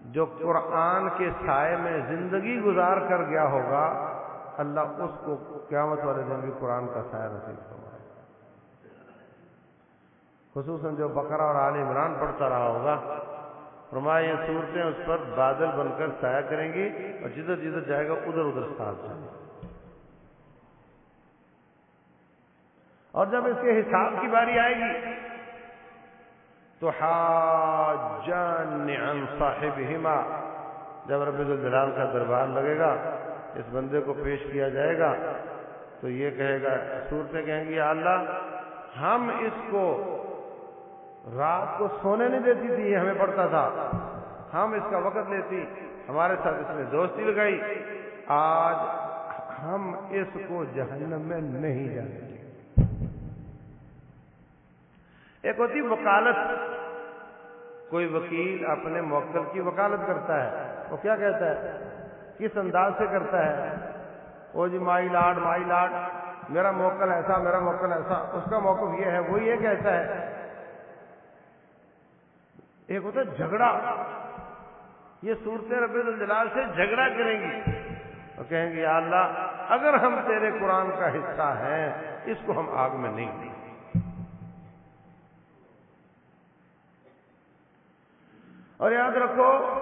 جو قرآن کے سائے میں زندگی گزار کر گیا ہوگا، اللہ اس کو قیامت والے دن بھی قرآن کا سایہ نصیب ہوگا خصوصاً جو بکرا اور عال عمران پڑھتا رہا ہوگا فرمایا یہ صورتیں اس پر بادل بن کر سایہ کریں گی اور جدھر جدھر جائے گا ادھر ادھر ساتھ جائے گا۔ اور جب اس کے حساب کی باری آئے گی، تو حاجان عن صاحبہما، جب رب الجلال کا دربار لگے گا، اس بندے کو پیش کیا جائے گا تو یہ کہے گا صورتیں کہیں گی اللہ، ہم اس کو رات کو سونے نہیں دیتی تھی، یہ ہمیں پڑتا تھا۔ ہم اس کا وقت لیتی، ہمارے ساتھ اس نے دوستی لگائی۔ آج ہم اس کو جہنم میں نہیں جانتے۔ ایک ہوتی وکالت۔ کوئی وکیل اپنے موکل کی وکالت کرتا ہے، وہ کیا کہتا ہے؟ کس انداز سے کرتا ہے؟ وہ جی مائی لاڈ مائی لاڈ، میرا موکل ایسا، میرا موکل ایسا۔ اس کا موقف یہ ہے وہ یہ کہتا ہے۔ ایک ہوتا ہے جھگڑا۔ یہ صورت رب الجلال سے جھگڑا کریں گی اور کہیں گے، یا اللہ، اگر ہم تیرے قرآن کا حصہ ہیں، اس کو ہم آگ میں نہیں دیں۔ اور یاد رکھو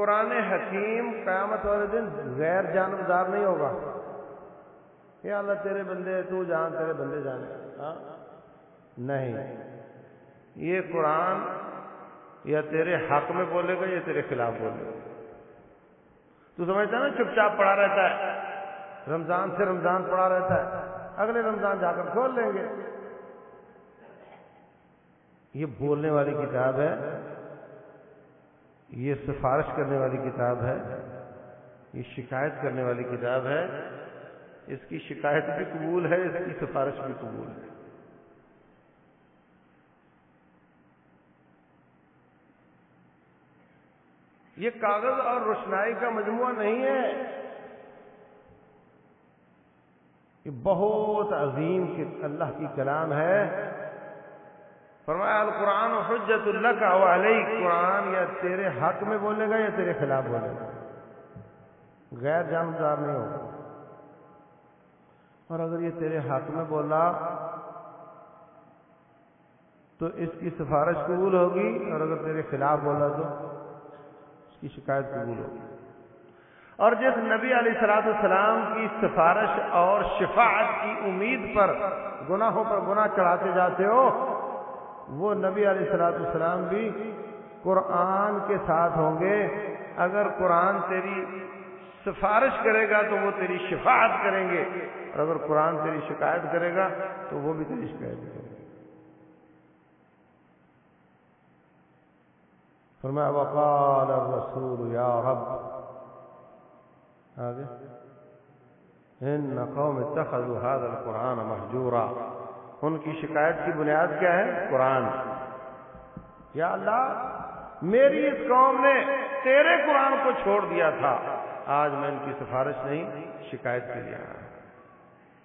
قرآن حکیم قیامت والے دن غیر جانبدار نہیں ہوگا۔ یا اللہ تیرے بندے، تو جان، تیرے بندے جانے ہاں؟ نہیں۔ یہ قرآن یا تیرے حق میں بولے گا یا تیرے خلاف بولے گا۔ تو سمجھتا نا، چپ چاپ پڑا رہتا ہے۔ رمضان سے رمضان پڑا رہتا ہے۔ اگلے رمضان جا کر کھول لیں گے۔ یہ بولنے والی کتاب ہے۔ یہ سفارش کرنے والی کتاب ہے، یہ شکایت کرنے والی کتاب ہے۔ اس کی شکایت بھی قبول ہے، اس کی سفارش بھی قبول ہے۔ یہ کاغذ اور روشنائی کا مجموعہ نہیں ہے۔ یہ بہت عظیم اللہ کی کلام ہے۔ فرمایا، القرآن حجت اللہ کا علیہ قرآن یا تیرے حق میں بولے گا یا تیرے خلاف بولے گا؟ غیر جانبدار نہیں ہوگا اور اگر یہ تیرے حق میں بولا تو اس کی سفارش قبول ہوگی، اور اگر تیرے خلاف بولا تو اس کی شکایت قبول ہوگی۔ اور جس نبی علیہ السلاط السلام کی سفارش اور شفاعت کی امید پر، گناہوں پر گناہ چڑھاتے جاتے ہو وہ نبی علیہ السلاط السلام بھی قرآن کے ساتھ ہوں گے۔ اگر قرآن تیری سفارش کرے گا تو وہ تیری شفاعت کریں گے۔ اور اگر قرآن تیری شکایت کرے گا تو وہ بھی تیری شکایت کرے گا فرمایا، وقال الرسول یا رب۔ آگے۔ ان قوم اتخذوا هذا القرآن محجورا۔ ان کی شکایت کی بنیاد کیا ہے؟ قرآن. یا اللہ، میری اس قوم نے تیرے قرآن کو چھوڑ دیا تھا۔ آج میں ان کی سفارش نہیں، شکایت کے لیے۔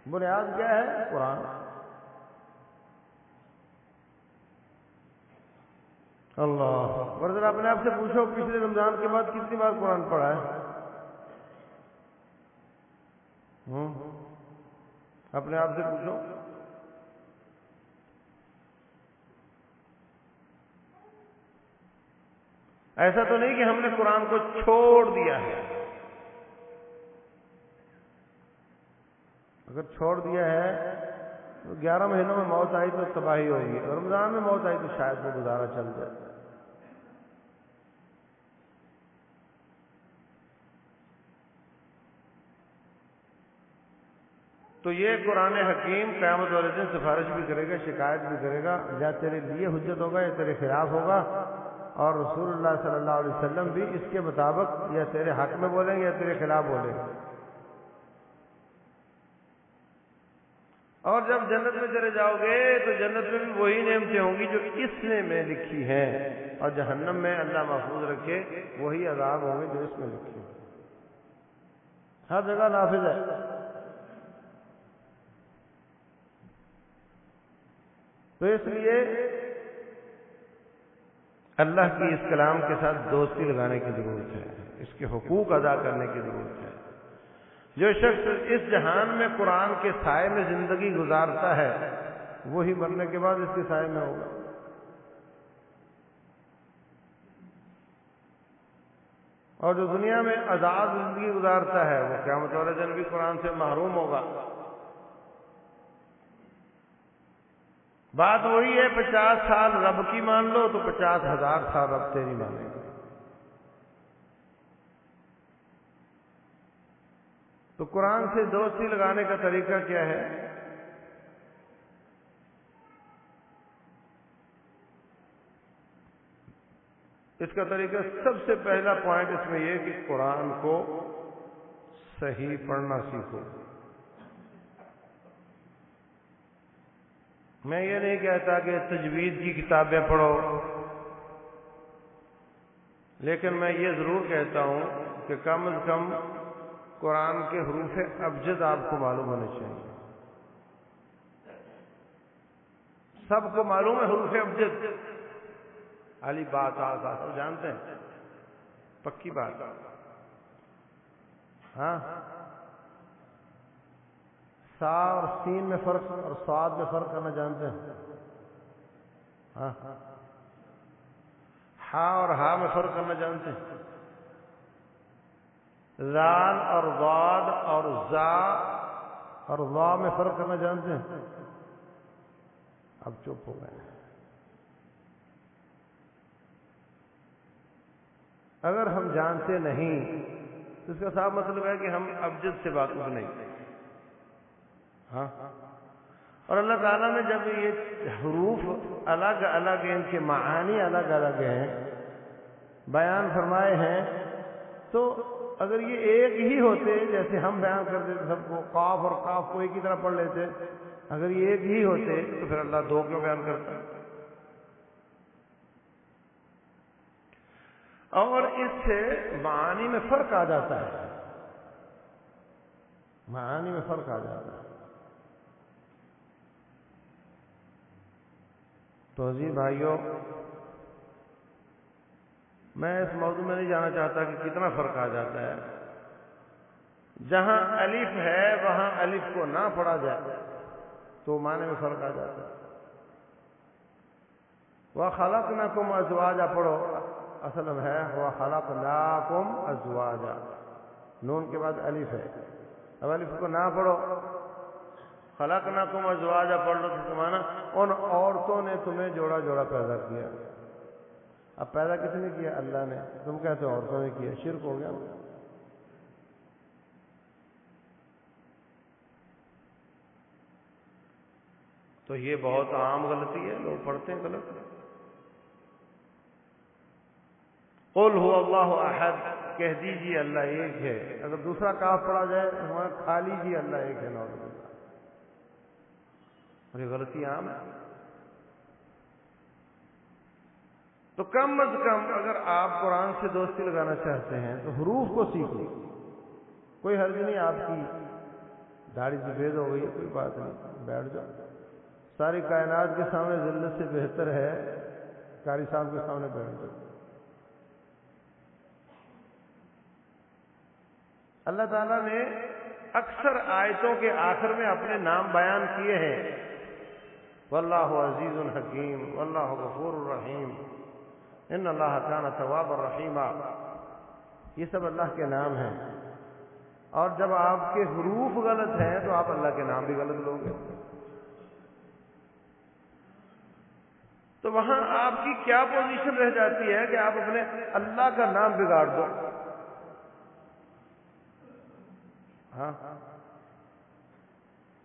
بنیاد کیا ہے؟ قرآن. اللہ اور ذرا اپنے آپ سے پوچھو، پچھلے رمضان کے بعد کتنی بار قرآن پڑھا ہے؟ اپنے آپ سے پوچھو۔ ایسا تو نہیں کہ ہم نے قرآن کو چھوڑ دیا ہے۔ اگر چھوڑ دیا ہے، تو گیارہ مہینوں میں موت آئی تو تباہی ہوگی رمضان میں موت آئی تو شاید وہ گزارا چل جائے۔ تو یہ قرآن حکیم قیامت والے دن سفارش بھی کرے گا، شکایت بھی کرے گا، یا تیرے لیے حجت ہوگا یا تیرے خلاف ہوگا۔ اور رسول اللہ صلی اللہ علیہ وسلم بھی اس کے مطابق یا تیرے حق میں بولیں گے یا تیرے خلاف بولیں۔ گے اور جب جنت میں چلے جاؤ گے تو جنت میں بھی وہی نعمتیں ہوں گی جو اس نے میں لکھی ہیں۔ اور جہنم میں اللہ محفوظ رکھے، وہی عذاب ہوں گے جو اس میں لکھی ہیں ہر جگہ نافذ ہے۔ تو اس لیے اللہ کی اس کلام کے ساتھ دوستی لگانے کی ضرورت ہے، اس کے حقوق ادا کرنے کی ضرورت ہے۔ جو شخص اس جہان میں قرآن کے سائے میں زندگی گزارتا ہے، وہی مرنے کے بعد اس کے سائے میں ہوگا۔ اور جو دنیا میں آزاد زندگی گزارتا ہے، وہ قیامت والے دن بھی قرآن سے محروم ہوگا۔ بات وہی ہے، پچاس سال رب کی مان لو تو پچاس ہزار سال رب تیری مانے گا تو قرآن سے دوستی لگانے کا طریقہ کیا ہے؟ اس کا طریقہ سب سے پہلا پوائنٹ اس میں یہ کہ قرآن کو صحیح پڑھنا سیکھو۔ میں یہ نہیں کہتا کہ تجوید کی کتابیں پڑھو۔ لیکن میں یہ ضرور کہتا ہوں کہ کم از کم قرآن کے حروف ابجد آپ کو معلوم ہونے چاہیے۔ سب کو معلوم ہے حروف ابجد۔ علی بات آتا سب جانتے ہیں؟ پکی بات۔ ہاں؟ سا اور سین میں فرق اور سواد میں فرق کرنا جانتے ہیں۔ ہاں۔ ہا اور ہا میں فرق کرنا جانتے ہیں۔ لال اور واد اور زا اور وا میں فرق کرنا جانتے ہیں۔ اب چپ ہو گئے اگر ہم جانتے نہیں، تو اس کا صاف مطلب ہے کہ ہم ابجد سے واقف نہیں۔ ہاں؟ اور اللہ تعالیٰ نے جب یہ حروف الگ الگ ہیں، ان کے معانی الگ الگ ہیں، بیان فرمائے ہیں، تو اگر یہ ایک ہی ہوتے، جیسے ہم بیان کر دیتے، سب کو قاف اور کاف کو ایک ہی طرح پڑھ لیتے، اگر یہ ایک ہی ہوتے، تو پھر اللہ دو کیوں بیان کرتا اور اس سے معانی میں فرق آ جاتا ہے۔ معانی میں فرق آ جاتا ہے۔ تو عزیز بھائیوں میں اس موضوع میں نہیں جانا چاہتا کہ کتنا فرق آ جاتا ہے۔ جہاں الف ہے، وہاں الف کو نہ پڑھا جائے تو معنی میں فرق آ جاتا ہے۔ وہ خلق نہ کم ازواجا پڑھو، اصل میں ہے وہ خلق نا کم ازواجا نون کے بعد الف ہے۔ اب الف کو نہ پڑھو خلق نہ کم ازواجا پڑھ لو تو ان عورتوں نے تمہیں جوڑا جوڑا پیدا کیا۔ اب پیدا کس نے کیا؟ اللہ نے۔ تم کہتے ہو عورتوں نے کیا۔ شرک ہو گیا۔ تو یہ بہت عام غلطی ہے۔ لوگ پڑھتے ہیں غلط۔ قل ہو اللہ احد۔ کہہ دیجیے اللہ ایک ہے۔ اگر دوسرا کاف پڑا جائے تو وہاں کھا لیجیے اللہ ایک ہے نوز اور یہ غلطی عام ہے۔ تو کم از کم اگر آپ قرآن سے دوستی لگانا چاہتے ہیں تو حروف کو سیکھ لیں کوئی حرض نہیں، آپ کی داڑھی سفید ہو گئی ہے، کوئی بات نہیں، بیٹھ جاؤ۔ ساری کائنات کے سامنے ذلت سے بہتر ہے، قاری صاحب کے سامنے بیٹھ جاؤ۔ اللہ تعالیٰ نے اکثر آیتوں کے آخر میں اپنے نام بیان کیے ہیں۔ واللہ عزیز الحکیم واللہ غفور الرحیم ان اللہ کان ثواب الرحیمہ یہ سب اللہ کے نام ہیں۔ اور جب آپ کے حروف غلط ہیں تو آپ اللہ کے نام بھی غلط لوگ تو وہاں آپ کی کیا پوزیشن رہ جاتی ہے کہ آپ اپنے اللہ کا نام بگاڑ دو؟ ہاں؟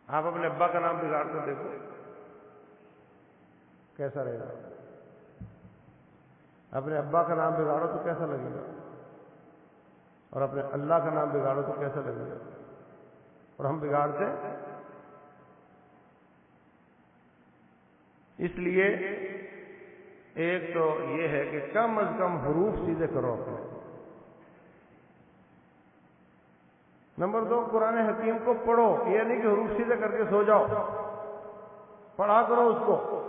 آپ اپنے ابا کا نام بگاڑ کر دیکھو۔ کیسا رہے گا؟ اپنے ابا کا نام بگاڑو تو کیسا لگے گا؟ اور اپنے اللہ کا نام بگاڑو تو کیسا لگے گا؟ اور ہم بگاڑتے اس لیے ایک تو یہ ہے کہ کم از کم حروف سیدھے کرو اپنے۔ نمبر دو، قرآن حکیم کو پڑھو، یہ نہیں کہ حروف سیدھے کر کے سو جاؤ۔ پڑھا کرو اس کو۔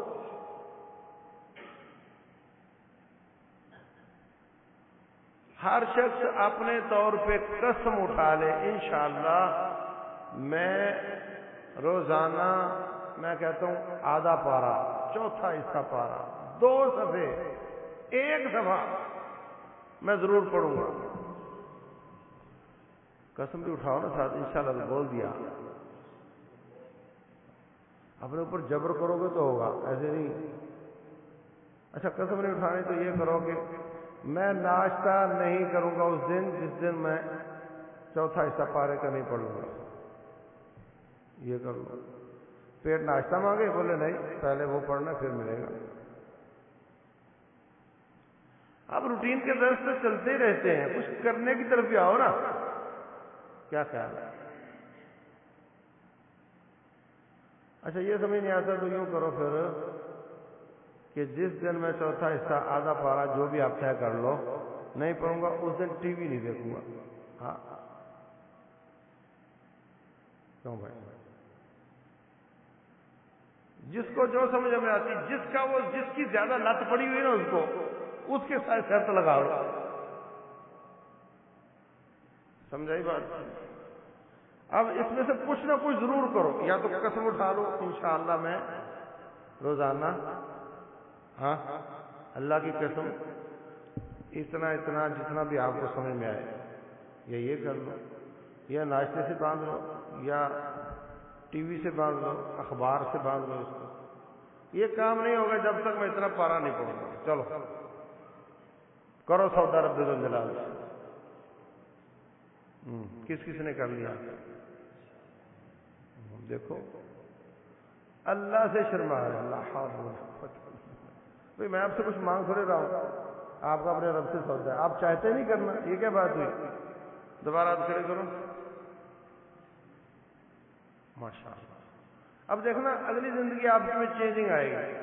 ہر شخص اپنے طور پہ قسم اٹھا لے، انشاءاللہ میں روزانہ میں کہتا ہوں، آدھا پارا، چوتھا حصہ پارا، دو صفحے، ایک دفعہ میں ضرور پڑھوں گا۔ قسم بھی اٹھاؤ نا ساتھ، انشاءاللہ بول دیا۔ اپنے اوپر جبر کرو گے تو ہوگا، ایسے نہیں۔ اچھا قسم نہیں اٹھانی تو یہ کرو کہ میں ناشتہ نہیں کروں گا اس دن جس دن میں چوتھا حصہ پارے کا نہیں پڑھوں گا۔ یہ کر لو۔ پیٹ ناشتہ مانگے؟ بولے نہیں، پہلے وہ پڑھنا، پھر ملے گا۔ اب روٹین کے درس سے چلتے رہتے ہیں۔ کچھ کرنے کی طرف بھی آؤ نا۔ کیا خیال ہے؟ اچھا یہ سمجھ نہیں آتا تو یوں کرو پھر۔ کہ جس دن میں چوتھا حصہ آدھا پارا جو بھی آپ طے کر لو، نہیں پڑھوں گا، اس دن ٹی وی نہیں دیکھوں گا۔ ہاں۔ کیوں بھائی؟ جس کو جو سمجھ میں آتی، جس کا وہ، جس کی زیادہ لت پڑی ہوئی نا اس کو، اس کے ساتھ شرط لگاؤ سمجھائی بات؟ اب اس میں سے کچھ نہ کچھ ضرور کرو، یا تو قسم اٹھا لو، انشاءاللہ میں روزانہ ہاں؟ اللہ کی قسم، اتنا اتنا جتنا بھی آپ کو سمجھ میں آئے، یا یہ کر لو، یا ناشتے سے باندھ لو، یا ٹی وی سے باندھ لو، اخبار سے باندھ لو اس کو۔ یہ کام نہیں ہوگا جب تک میں اتنا پارا نہیں پڑوں گا۔ چلو، کرو سودا رب جلال کس کس نے کر لیا؟ دیکھو۔ اللہ سے شرما ہے اللہ بھائی میں آپ سے کچھ مانگ تھوڑے رہا ہوں۔ آپ کا اپنے رب سے سوچا ہے۔ آپ چاہتے نہیں کرنا، یہ کیا بات ہوئی؟ دوبارہ آپ کھڑے کرو۔ ماشاء اللہ اب دیکھنا، اگلی زندگی آپ میں چینجنگ آئے گی۔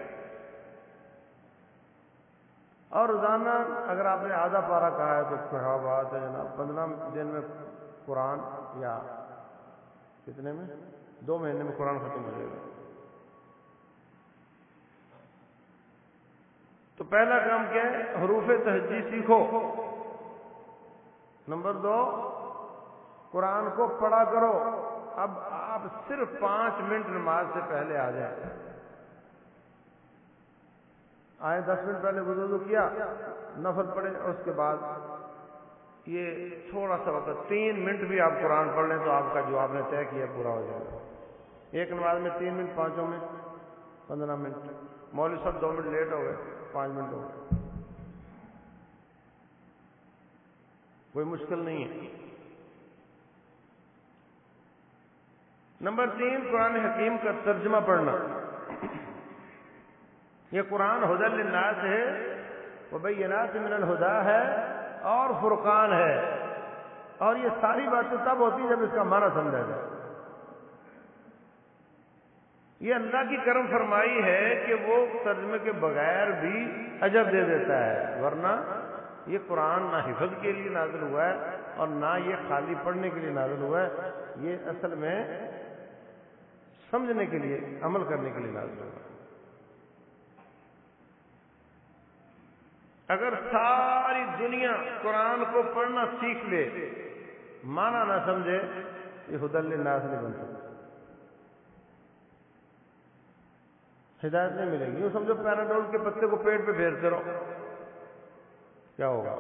اور روزانہ اگر آپ نے آدھا پارا کہا ہے تو کیا بات ہے جناب۔ پندرہ دن میں قرآن، یا کتنے میں؟ دو مہینے میں قرآن ختم ہو جائے گا۔ تو پہلا کام کیا ہے؟ حروف تہجی سیکھو۔ نمبر دو، قرآن کو پڑھا کرو۔ اب آپ صرف پانچ منٹ نماز سے پہلے آ جائیں۔ آئے دس منٹ پہلے وضو کیا؟ نفل پڑے اور اس کے بعد یہ تھوڑا سا وقت، تین منٹ بھی آپ قرآن پڑھ لیں تو آپ کا جو آپ نے طے کیا پورا ہو جائے۔ گا ایک نماز میں تین منٹ، پانچوں میں پندرہ منٹ۔ مولوی صاحب دو منٹ لیٹ ہو گئے۔ پانچ منٹ ہو گئے کوئی مشکل نہیں ہے۔ نمبر تین، قرآن حکیم کا ترجمہ پڑھنا۔ یہ قرآن حدل للناس ہے وہ بینات من الہدا ہے اور فرقان ہے۔ اور یہ ساری باتیں تب ہوتی جب اس کا معنی سمجھا جائے۔ یہ اللہ کی کرم فرمائی ہے کہ وہ ترجمے کے بغیر بھی عجب دے دیتا ہے، ورنہ یہ قرآن نہ حفظ کے لیے نازل ہوا ہے اور نہ یہ خالی پڑھنے کے لیے نازل ہوا ہے، یہ اصل میں سمجھنے کے لیے، عمل کرنے کے لیے نازل ہوا ہے۔ اگر ساری دنیا قرآن کو پڑھنا سیکھ لے، مانا نہ سمجھے، یہ حدل ناس نہیں بن سکتا۔ ہدایت نہیں ملے گی۔ یوں سمجھو پیراڈول کے پتے کو پیٹ پہ پھیرتے رہو۔ کیا ہوگا؟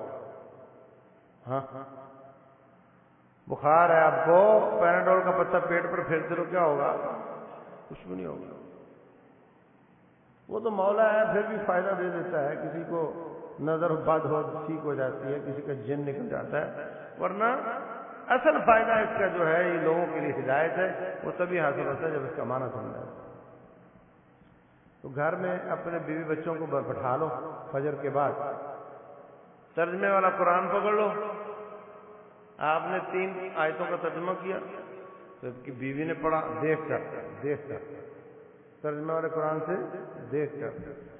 ہاں؟ بخار ہے، آپ کو پیراڈول کا پتا پیٹ پر پھیرتے رہو، کیا ہوگا؟ کچھ بھی نہیں ہوگا۔ وہ تو مولا ہے، پھر بھی فائدہ دے دیتا ہے۔ کسی کو نظر بد ہو، ٹھیک ہو جاتی ہے، کسی کا جن نکل جاتا ہے۔ ورنہ اصل فائدہ اس کا جو ہے، یہ لوگوں کے لیے ہدایت ہے۔ وہ تبھی حاصل ہوتا ہے جب اس کا معنی سمجھا ہے۔ تو گھر میں اپنے بیوی بچوں کو بٹھا لو فجر کے بعد۔ ترجمے والا قرآن پکڑ لو۔ آپ نے تین آیتوں کا ترجمہ کیا تو کی بیوی نے پڑھا، دیکھ کر دیکھ کر۔ ترجمے والے قرآن سے دیکھ کر۔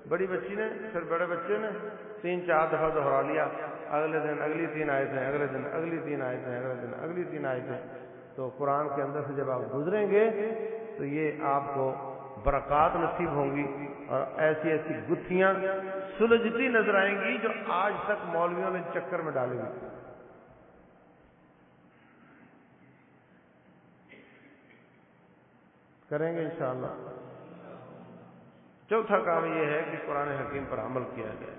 بڑی بچی نے، پھر بڑے بچے نے تین چار دفعہ دہرا لیا۔ اگلے دن اگلی تین آئے تھے اگلے دن اگلی تین آئے تھے اگلے دن اگلی تین آئے تھے تو قرآن کے اندر سے جب آپ گزریں گے، تو یہ آپ کو برکات نصیب ہوں گی اور ایسی ایسی گتھیاں سلجھتی نظر آئیں گی جو آج تک مولویوں نے چکر میں ڈالی گی کریں گے انشاءاللہ۔ چوتھا کام یہ ہے کہ قرآن حکیم پر عمل کیا جائے۔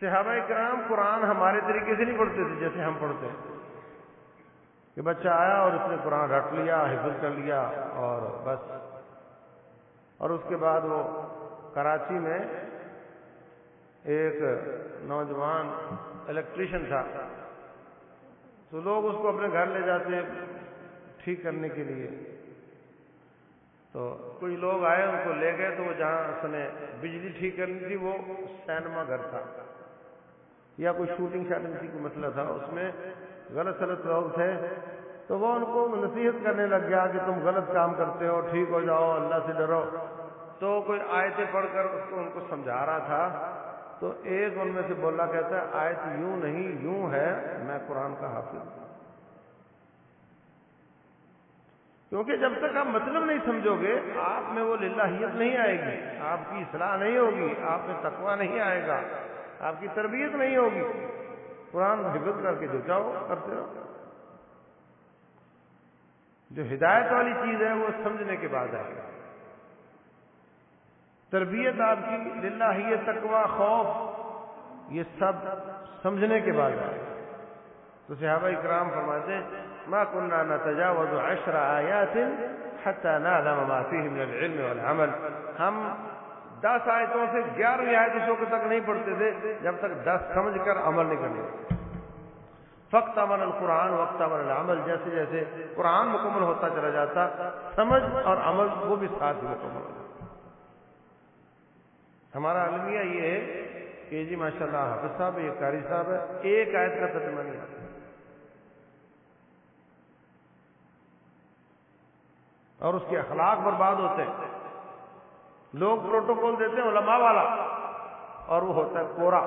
صحابہ کرام قرآن ہمارے طریقے سے نہیں پڑھتے تھے جیسے ہم پڑھتے ہیں۔ کہ بچہ آیا اور اس نے قرآن رٹ لیا، حفظ کر لیا اور بس۔ اور اس کے بعد وہ کراچی میں ایک نوجوان الیکٹریشین تھا۔ تو لوگ اس کو اپنے گھر لے جاتے ٹھیک کرنے کے لیے۔ تو کچھ لوگ آئے، ان کو لے گئے تو وہ جہاں اس نے بجلی ٹھیک کرنی تھی، وہ سینما گھر تھا۔ یا کوئی شوٹنگ شاٹنگ کی کوئی مسئلہ تھا، اس میں غلط غلط لوگ تھے، تو وہ ان کو نصیحت کرنے لگ گیا کہ تم غلط کام کرتے ہو، ٹھیک ہو جاؤ، اللہ سے ڈرو۔ تو کوئی آیتیں پڑھ کر اس کو ان کو سمجھا رہا تھا۔ تو ایک ان میں سے بولا، کہتا ہے، آیت یوں نہیں، یوں ہے، میں قرآن کا حافظ ہوں۔ کیونکہ جب تک آپ مطلب نہیں سمجھو گے، آپ میں وہ للہیت نہیں آئے گی۔ آپ کی اصلاح نہیں ہوگی، آپ میں تقوی نہیں آئے گا۔ آپ کی تربیت نہیں ہوگی۔ قرآن حفظ کر کے جو چاہو کرتے رہو۔ جو ہدایت والی چیز ہے وہ سمجھنے کے بعد آئے۔ گا تربیت آپ کی للہیت تقوی، خوف، یہ سب سمجھنے کے بعد آئے۔ گا تو صحابہ اکرام فرماتے ما كنا نتجاوز عشر آیات حتى نعلم ما فيه من العلم والعمل۔ ہم دس آیتوں سے گیارہویں آیتوں تک نہیں پڑھتے تھے، جب تک دس سمجھ کر عمل نہیں کرنے فقط عمل القرآن، وقت عمل العمل، جیسے جیسے قرآن مکمل ہوتا چلا جاتا، سمجھ اور عمل وہ بھی ساتھ مکمل ہوتا۔ ہمارا المیہ یہ ہے کہ جی ماشاء اللہ حافظ صاحب، یہ قاری صاحب ہے، ایک آیت کا ترجمہ نہیں آتا۔ اور اس کے اخلاق برباد ہوتے ہیں۔ لوگ پروٹوکول دیتے ہیں، علماء والا۔ اور وہ ہوتا ہے کورا۔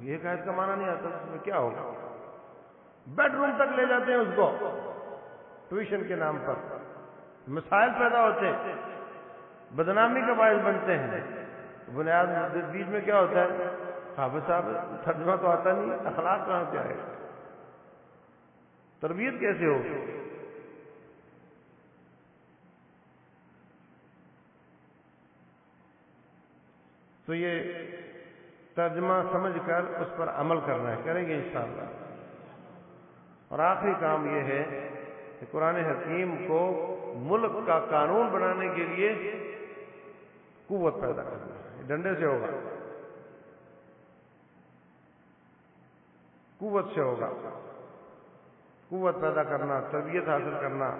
یہ قید کا معنی نہیں آتا، اس میں کیا ہوگا؟ بیڈ روم تک لے جاتے ہیں اس کو، ٹیوشن کے نام پر۔ مسائل پیدا ہوتے ہیں، بدنامی کا باعث بنتے ہیں۔ بنیاد بیچ میں کیا ہوتا ہے؟ حافظ صاحب، ترجمہ تو آتا نہیں، اخلاق کہاں سے آئے؟ تربیت کیسے ہو تو یہ ترجمہ سمجھ کر اس پر عمل کرنا ہے۔ کریں گے انشاءاللہ۔ اور آخری کام یہ ہے کہ قرآن حکیم کو ملک کا قانون بنانے کے لیے قوت پیدا کرنا ہے۔ ڈنڈے سے ہوگا۔ قوت سے ہوگا۔ قوت پیدا کرنا، تربیت حاصل کرنا۔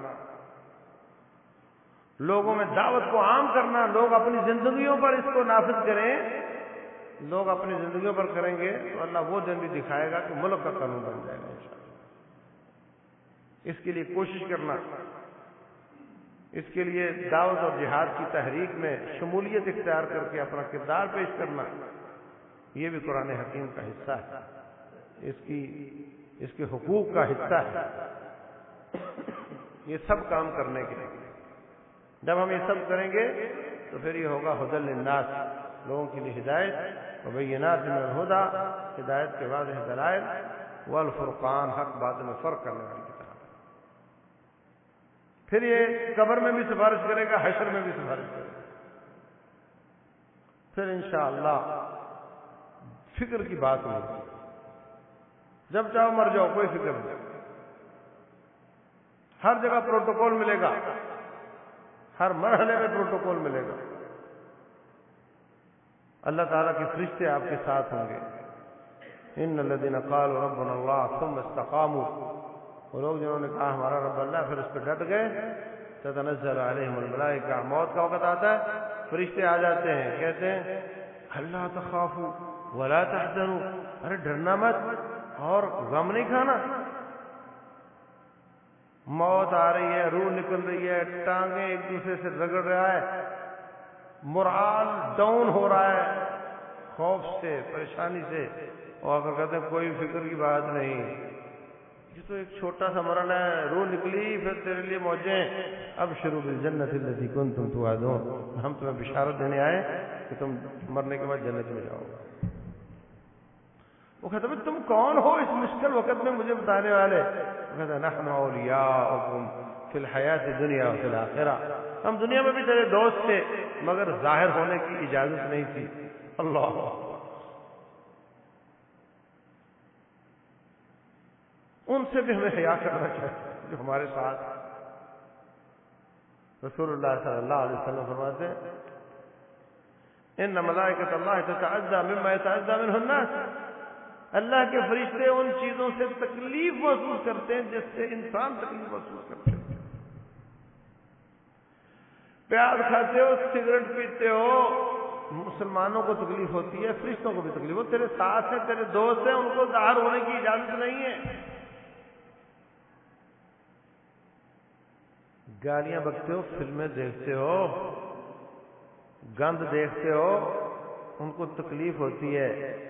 لوگوں میں دعوت کو عام کرنا، لوگ اپنی زندگیوں پر اس کو نافذ کریں، لوگ اپنی زندگیوں پر کریں گے تو اللہ وہ دن بھی دکھائے گا کہ ملک کا قانون بن جائے گا اس کے لیے کوشش کرنا۔ اس کے لیے دعوت اور جہاد کی تحریک میں شمولیت اختیار کر کے اپنا کردار پیش کرنا، یہ بھی قرآن حکیم کا حصہ ہے۔ اس کی، اس کے حقوق کا حصہ ہے۔ یہ سب کام کرنے کے لیے۔ جب ہم یہ سب کریں گے تو پھر یہ ہوگا حدل الناس لوگوں کے لیے ہدایت اور بھائی الہدا، ہدایت کے بعد دلائل، والفرقان، حق بات میں فرق کرنے والی کتاب۔ پھر یہ قبر میں بھی سفارش کرے گا، حشر میں بھی سفارش کرے گا۔ پھر انشاءاللہ فکر کی بات نہیں جب چاہو مر جاؤ، کوئی فکر نہیں۔ ہر جگہ پروٹوکول ملے گا۔ ہر مرحلے میں پروٹوکول ملے گا۔ اللہ تعالیٰ کے فرشتے آپ کے ساتھ ہوں گے۔ ان الدین قال رب اللہ ثم استقاموا۔ وہ لوگ جنہوں نے کہا ہمارا رب اللہ پھر اس پہ ڈٹ گئے۔ تتنزل علیہم الملائکہ۔ موت کا وقت آتا ہے۔ فرشتے آ جاتے ہیں، کہتے ہیں، اللہ تخافوا ولا تحزنوا۔ ارے ڈرنا مت اور غم نہیں کھانا۔ موت آ رہی ہے، روح نکل رہی ہے، ٹانگیں ایک دوسرے سے رگڑ رہا ہے۔ مرال ڈاؤن ہو رہا ہے، خوف سے، پریشانی سے۔ اور اگر کہتے ہیں کوئی فکر کی بات نہیں۔ یہ تو ایک چھوٹا سا مرن ہے، روح نکلی، پھر تیرے لیے موجیں۔ اب شروع جنت التی کن تم تو دو ہم تمہیں بشارت دینے آئے کہ تم مرنے کے بعد جنت میں جاؤ۔ گا وہ کہتے ہیں تم کون ہو اس مشکل وقت میں مجھے بتانے والے؟ وہ کہتے ہیں نحن اولیاءکم فی الحیات دنیا و فی الاخرہ. ہم دنیا میں بھی تیرے دوست تھے، مگر ظاہر ہونے کی اجازت نہیں تھی۔ اللہ ان سے بھی ہمیں حیا کرنا چاہیے جو ہمارے ساتھ رسول اللہ صلی اللہ علیہ وسلم فرماتے ہیں، ان ملائکت اللہ تتعزى مما يتعزى منه الناس اللہ کے فرشتے ان چیزوں سے تکلیف محسوس کرتے ہیں، جس سے انسان تکلیف محسوس کرتے ہیں۔ پیاز کھاتے ہو، سگریٹ پیتے ہو، مسلمانوں کو تکلیف ہوتی ہے، فرشتوں کو بھی تکلیف ہو تیرے ساتھ ہیں، تیرے دوست ہیں، ان کو ظاہر ہونے کی اجازت نہیں ہے۔ گالیاں بکتے ہو، فلمیں دیکھتے ہو، گند دیکھتے ہو، ان کو تکلیف ہوتی ہے۔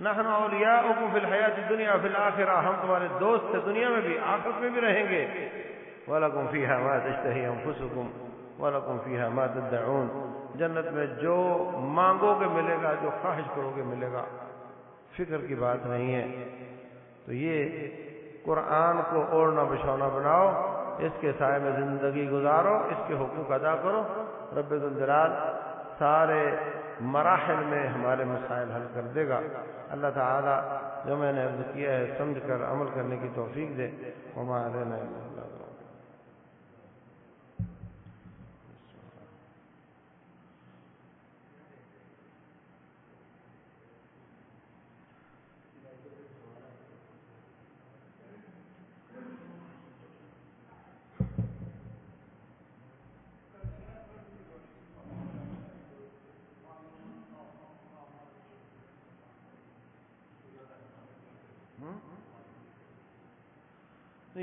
نحن اولیاؤکم فی الحیات الدنیا فی الاخرہ، ہم تمہارے دوست ہیں دنیا میں بھی، آخرت میں بھی رہیں گے۔ وَلَكُمْ فِيهَا مَا تَشْتَهِي أَنفُسُكُمْ، وَلَكُمْ فِيهَا مَا تَدَّعُونَ۔ جنت میں جو مانگو گے ملے گا، جو خواہش کرو گے ملے گا، فکر کی بات نہیں ہے۔ تو یہ قرآن کو اوڑنا بچھونا بناؤ، اس کے سائے میں زندگی گزارو، اس کے حقوق ادا کرو۔ رب الجلال سارے مراحل میں ہمارے مسائل حل کر دے گا۔ اللہ تعالیٰ جو میں نے عرض کیا ہے، سمجھ کر عمل کرنے کی توفیق دے۔ ہمارے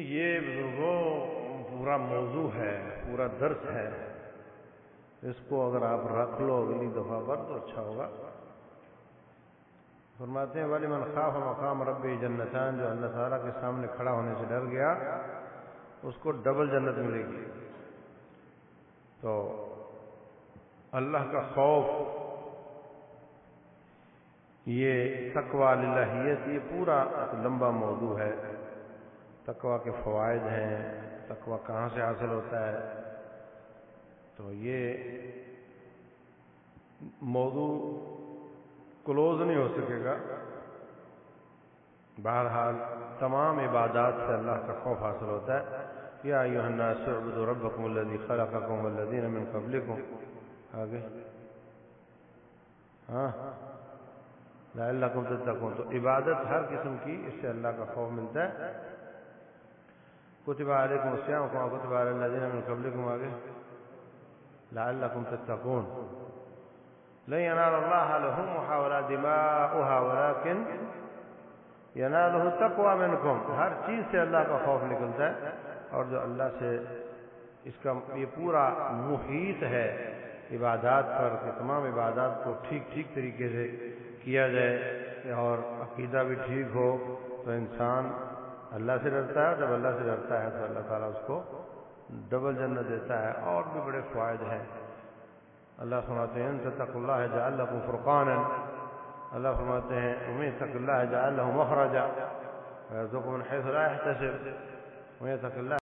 یہ بزرگوں، پورا موضوع ہے، پورا درس ہے۔ اس کو اگر آپ رکھ لو اگلی دفعہ پر تو اچھا ہوگا۔ فرماتے ہیں والی من خاف مقام رب جنتان، جو اللہ تعالیٰ کے سامنے کھڑا ہونے سے ڈر گیا، اس کو ڈبل جنت ملے گی۔ تو اللہ کا خوف، یہ تقوا اللہیت یہ پورا لمبا موضوع ہے۔ تقوا کے فوائد ہیں تقوا کہاں سے حاصل ہوتا ہے؟ تو یہ موضوع کلوز نہیں ہو سکے گا۔ بہرحال تمام عبادات سے اللہ کا خوف حاصل ہوتا ہے۔ یا ایوہ الناس اعبدوا ربکم الذی خلقکم والذین من قبلکم۔ آگے۔ ہاں۔ لعلکم تتقون۔ تو عبادت ہر قسم کی، اس سے اللہ کا خوف ملتا ہے۔ کتب علیکم السلام کما کتب علی الذین من قبلکم آگے لعلکم تتقون. لن ينال الله لحومها ولا دماؤها، ولكن يناله التقوى منكم. ہر چیز سے اللہ کا خوف نکلتا ہے اور جو اللہ سے اس کا یہ پورا محیط ہے عبادات پر، کہ تمام عبادات کو ٹھیک ٹھیک طریقے سے کیا جائے اور عقیدہ بھی ٹھیک ہو، تو انسان اللہ سے ڈرتا ہے جب اللہ سے ڈرتا ہے تو اللہ تعالیٰ اس کو ڈبل جنت دیتا ہے اور بھی بڑے فوائد ہیں۔ اللہ فرماتے ہیں تک اللہ جعل کو فرقان اللہ فرماتے ہیں، امید تک اللہ جا اللہ مخرجا۔ ويرزقه من حيث لا يحتسب ويتق الله